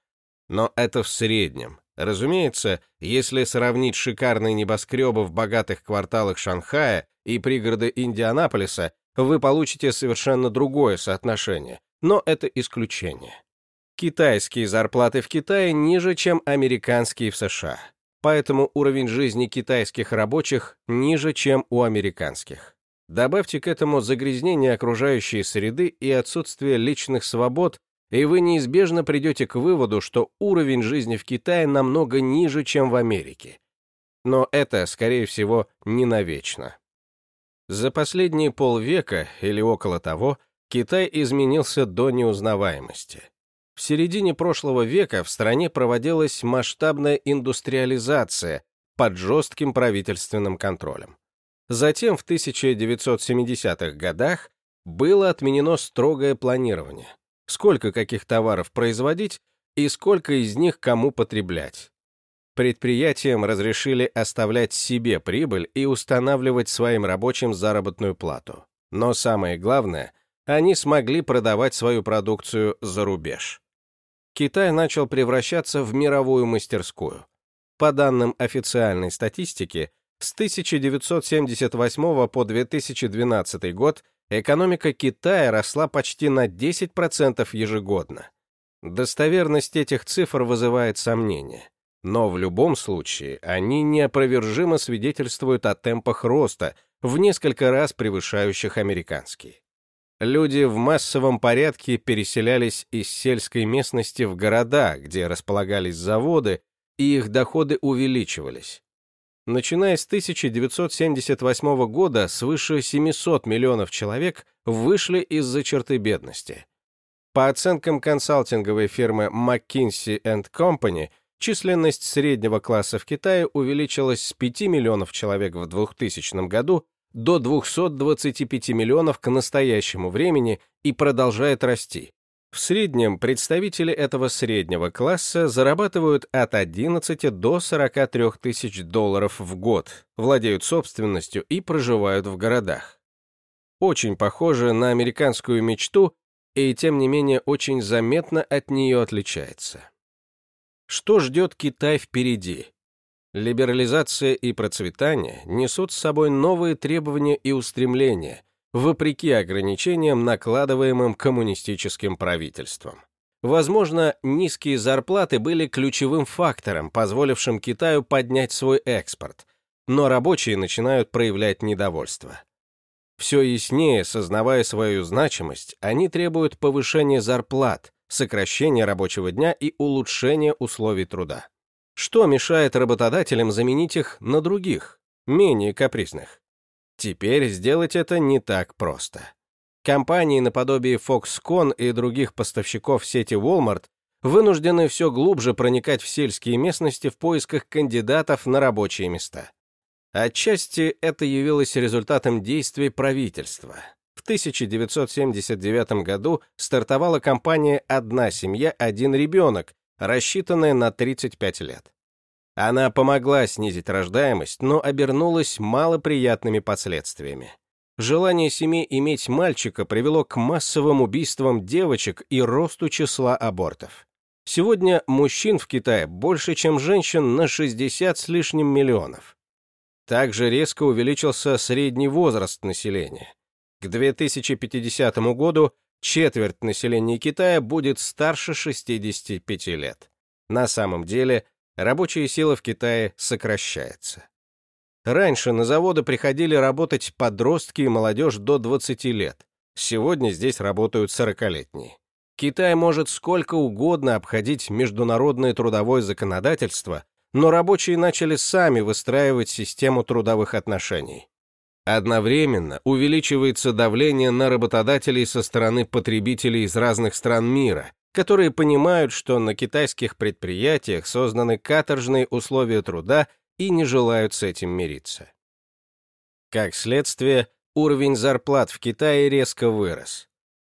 Но это в среднем. Разумеется, если сравнить шикарные небоскребы в богатых кварталах Шанхая и пригороды Индианаполиса, вы получите совершенно другое соотношение, но это исключение. Китайские зарплаты в Китае ниже, чем американские в США. Поэтому уровень жизни китайских рабочих ниже, чем у американских. Добавьте к этому загрязнение окружающей среды и отсутствие личных свобод, и вы неизбежно придете к выводу, что уровень жизни в Китае намного ниже, чем в Америке. Но это, скорее всего, не навечно. За последние полвека или около того Китай изменился до неузнаваемости. В середине прошлого века в стране проводилась масштабная индустриализация под жестким правительственным контролем. Затем в 1970-х годах было отменено строгое планирование, сколько каких товаров производить и сколько из них кому потреблять. Предприятиям разрешили оставлять себе прибыль и устанавливать своим рабочим заработную плату. Но самое главное, они смогли продавать свою продукцию за рубеж. Китай начал превращаться в мировую мастерскую. По данным официальной статистики, с 1978 по 2012 год экономика Китая росла почти на 10% ежегодно. Достоверность этих цифр вызывает сомнения. Но в любом случае они неопровержимо свидетельствуют о темпах роста, в несколько раз превышающих американские. Люди в массовом порядке переселялись из сельской местности в города, где располагались заводы, и их доходы увеличивались. Начиная с 1978 года свыше 700 миллионов человек вышли из-за черты бедности. По оценкам консалтинговой фирмы McKinsey Company, численность среднего класса в Китае увеличилась с 5 миллионов человек в 2000 году до 225 миллионов к настоящему времени и продолжает расти. В среднем представители этого среднего класса зарабатывают от 11 до 43 тысяч долларов в год, владеют собственностью и проживают в городах. Очень похоже на американскую мечту и, тем не менее, очень заметно от нее отличается. Что ждет Китай впереди? Либерализация и процветание несут с собой новые требования и устремления, вопреки ограничениям, накладываемым коммунистическим правительством. Возможно, низкие зарплаты были ключевым фактором, позволившим Китаю поднять свой экспорт, но рабочие начинают проявлять недовольство. Все яснее, сознавая свою значимость, они требуют повышения зарплат, сокращения рабочего дня и улучшения условий труда. Что мешает работодателям заменить их на других, менее капризных? Теперь сделать это не так просто. Компании наподобие Foxconn и других поставщиков сети Walmart вынуждены все глубже проникать в сельские местности в поисках кандидатов на рабочие места. Отчасти это явилось результатом действий правительства. В 1979 году стартовала компания «Одна семья, один ребенок», рассчитанная на 35 лет. Она помогла снизить рождаемость, но обернулась малоприятными последствиями. Желание семей иметь мальчика привело к массовым убийствам девочек и росту числа абортов. Сегодня мужчин в Китае больше, чем женщин на 60 с лишним миллионов. Также резко увеличился средний возраст населения. К 2050 году четверть населения Китая будет старше 65 лет. На самом деле, рабочая сила в Китае сокращается. Раньше на заводы приходили работать подростки и молодежь до 20 лет. Сегодня здесь работают 40-летние. Китай может сколько угодно обходить международное трудовое законодательство, но рабочие начали сами выстраивать систему трудовых отношений. Одновременно увеличивается давление на работодателей со стороны потребителей из разных стран мира, которые понимают, что на китайских предприятиях созданы каторжные условия труда и не желают с этим мириться. Как следствие, уровень зарплат в Китае резко вырос.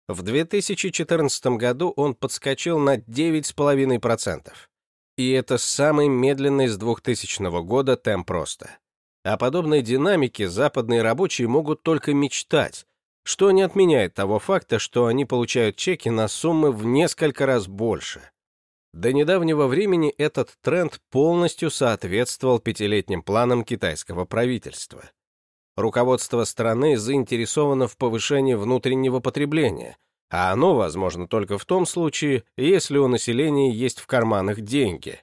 В 2014 году он подскочил на 9,5%. И это самый медленный с 2000 года темп роста. О подобной динамике западные рабочие могут только мечтать, что не отменяет того факта, что они получают чеки на суммы в несколько раз больше. До недавнего времени этот тренд полностью соответствовал пятилетним планам китайского правительства. Руководство страны заинтересовано в повышении внутреннего потребления, а оно возможно только в том случае, если у населения есть в карманах деньги.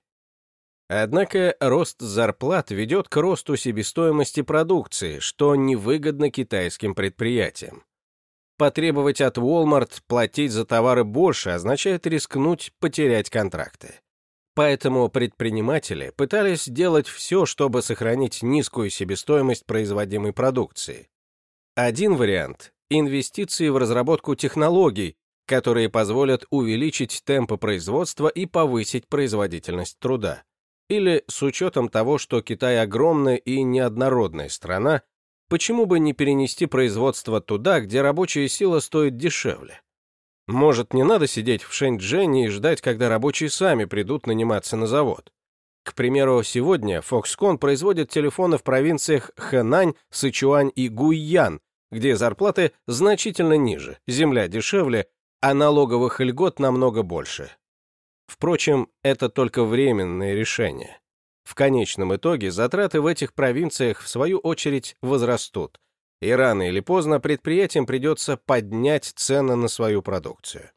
Однако рост зарплат ведет к росту себестоимости продукции, что невыгодно китайским предприятиям. Потребовать от Walmart платить за товары больше означает рискнуть потерять контракты. Поэтому предприниматели пытались сделать все, чтобы сохранить низкую себестоимость производимой продукции. Один вариант – инвестиции в разработку технологий, которые позволят увеличить темпы производства и повысить производительность труда. Или, с учетом того, что Китай огромная и неоднородная страна, почему бы не перенести производство туда, где рабочая сила стоит дешевле? Может, не надо сидеть в Шэньчжэне и ждать, когда рабочие сами придут наниматься на завод? К примеру, сегодня Foxconn производит телефоны в провинциях Хэнань, Сычуань и Гуйян, где зарплаты значительно ниже, земля дешевле, а налоговых льгот намного больше. Впрочем, это только временное решение. В конечном итоге затраты в этих провинциях, в свою очередь, возрастут, и рано или поздно предприятиям придется поднять цены на свою продукцию.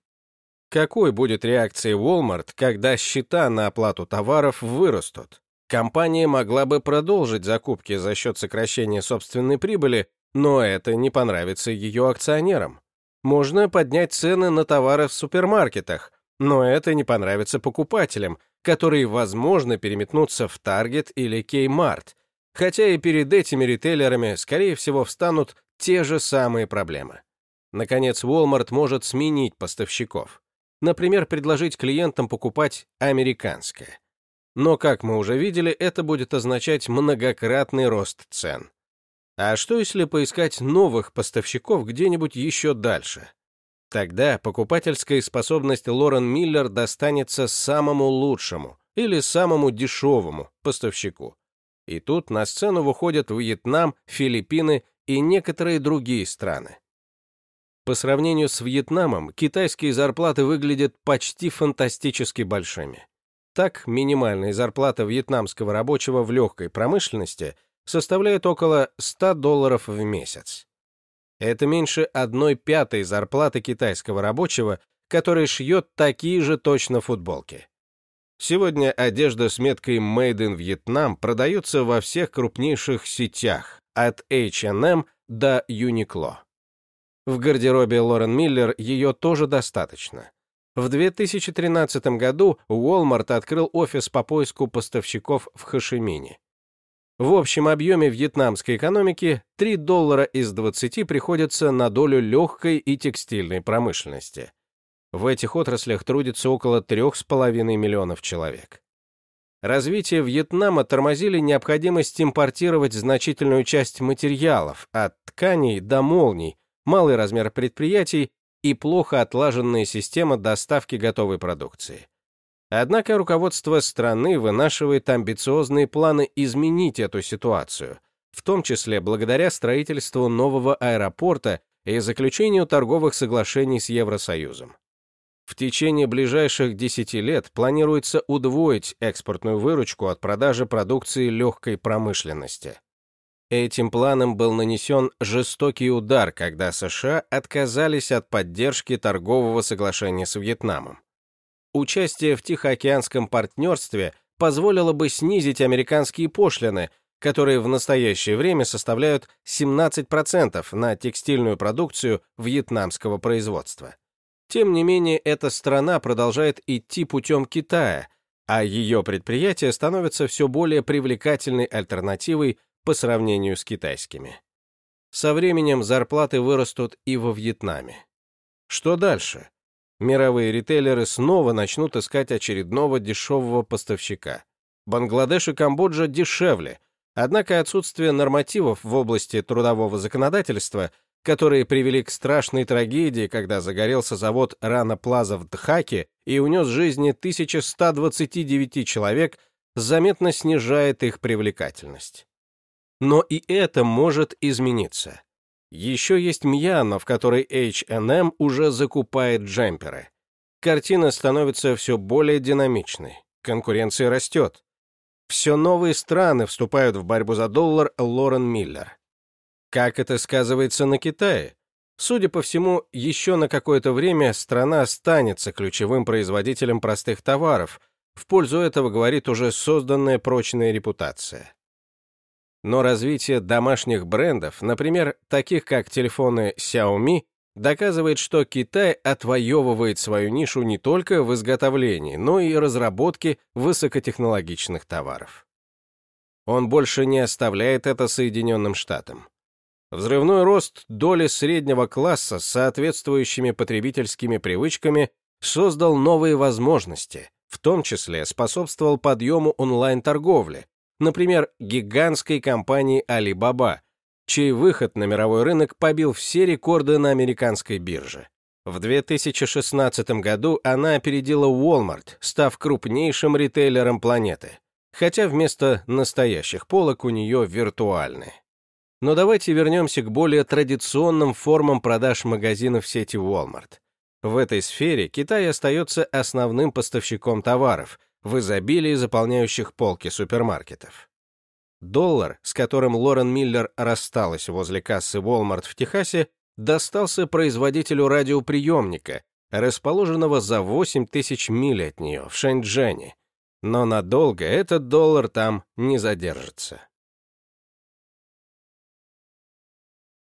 Какой будет реакция Walmart, когда счета на оплату товаров вырастут? Компания могла бы продолжить закупки за счет сокращения собственной прибыли, но это не понравится ее акционерам. Можно поднять цены на товары в супермаркетах, но это не понравится покупателям, которые, возможно, переметнутся в Target или Kmart, хотя и перед этими ритейлерами, скорее всего, встанут те же самые проблемы. Наконец, Walmart может сменить поставщиков. Например, предложить клиентам покупать американское. Но, как мы уже видели, это будет означать многократный рост цен. А что если поискать новых поставщиков где-нибудь еще дальше? Тогда покупательская способность Лорен Миллер достанется самому лучшему или самому дешевому поставщику. И тут на сцену выходят Вьетнам, Филиппины и некоторые другие страны. По сравнению с Вьетнамом, китайские зарплаты выглядят почти фантастически большими. Так, минимальная зарплата вьетнамского рабочего в легкой промышленности составляет около 100 долларов в месяц. Это меньше одной пятой зарплаты китайского рабочего, который шьет такие же точно футболки. Сегодня одежда с меткой Made in Vietnam продается во всех крупнейших сетях, от H&M до Uniqlo. В гардеробе Лорен Миллер ее тоже достаточно. В 2013 году Walmart открыл офис по поиску поставщиков в Хошимине. В общем объеме вьетнамской экономики 3 доллара из 20 приходятся на долю легкой и текстильной промышленности. В этих отраслях трудится около 3,5 миллионов человек. Развитие Вьетнама тормозили необходимость импортировать значительную часть материалов, от тканей до молний, малый размер предприятий и плохо отлаженная система доставки готовой продукции. Однако руководство страны вынашивает амбициозные планы изменить эту ситуацию, в том числе благодаря строительству нового аэропорта и заключению торговых соглашений с Евросоюзом. В течение ближайших 10 лет планируется удвоить экспортную выручку от продажи продукции легкой промышленности. Этим планом был нанесен жестокий удар, когда США отказались от поддержки торгового соглашения с Вьетнамом. Участие в Тихоокеанском партнерстве позволило бы снизить американские пошлины, которые в настоящее время составляют 17% на текстильную продукцию вьетнамского производства. Тем не менее, эта страна продолжает идти путем Китая, а ее предприятия становятся все более привлекательной альтернативой по сравнению с китайскими. Со временем зарплаты вырастут и во Вьетнаме. Что дальше? Мировые ритейлеры снова начнут искать очередного дешевого поставщика. Бангладеш и Камбоджа дешевле, однако отсутствие нормативов в области трудового законодательства, которые привели к страшной трагедии, когда загорелся завод Рана Плаза в Дхаке и унес жизни 1129 человек, заметно снижает их привлекательность. Но и это может измениться. Еще есть Мьянма, в которой H&M уже закупает джемперы. Картина становится все более динамичной, конкуренция растет. Все новые страны вступают в борьбу за доллар Лорен Миллер. Как это сказывается на Китае? Судя по всему, еще на какое-то время страна останется ключевым производителем простых товаров, в пользу этого говорит уже созданная прочная репутация. Но развитие домашних брендов, например, таких как телефоны Xiaomi, доказывает, что Китай отвоевывает свою нишу не только в изготовлении, но и разработке высокотехнологичных товаров. Он больше не оставляет это Соединенным Штатам. Взрывной рост доли среднего класса с соответствующими потребительскими привычками создал новые возможности, в том числе способствовал подъему онлайн-торговли, например, гигантской компании Alibaba, чей выход на мировой рынок побил все рекорды на американской бирже. В 2016 году она опередила Walmart, став крупнейшим ритейлером планеты, хотя вместо настоящих полок у нее виртуальные. Но давайте вернемся к более традиционным формам продаж магазинов сети Walmart. В этой сфере Китай остается основным поставщиком товаров, в изобилии заполняющих полки супермаркетов. Доллар, с которым Лорен Миллер рассталась возле кассы Walmart в Техасе, достался производителю радиоприемника, расположенного за 8 тысяч миль от нее, в Шэньчжэне. Но надолго этот доллар там не задержится.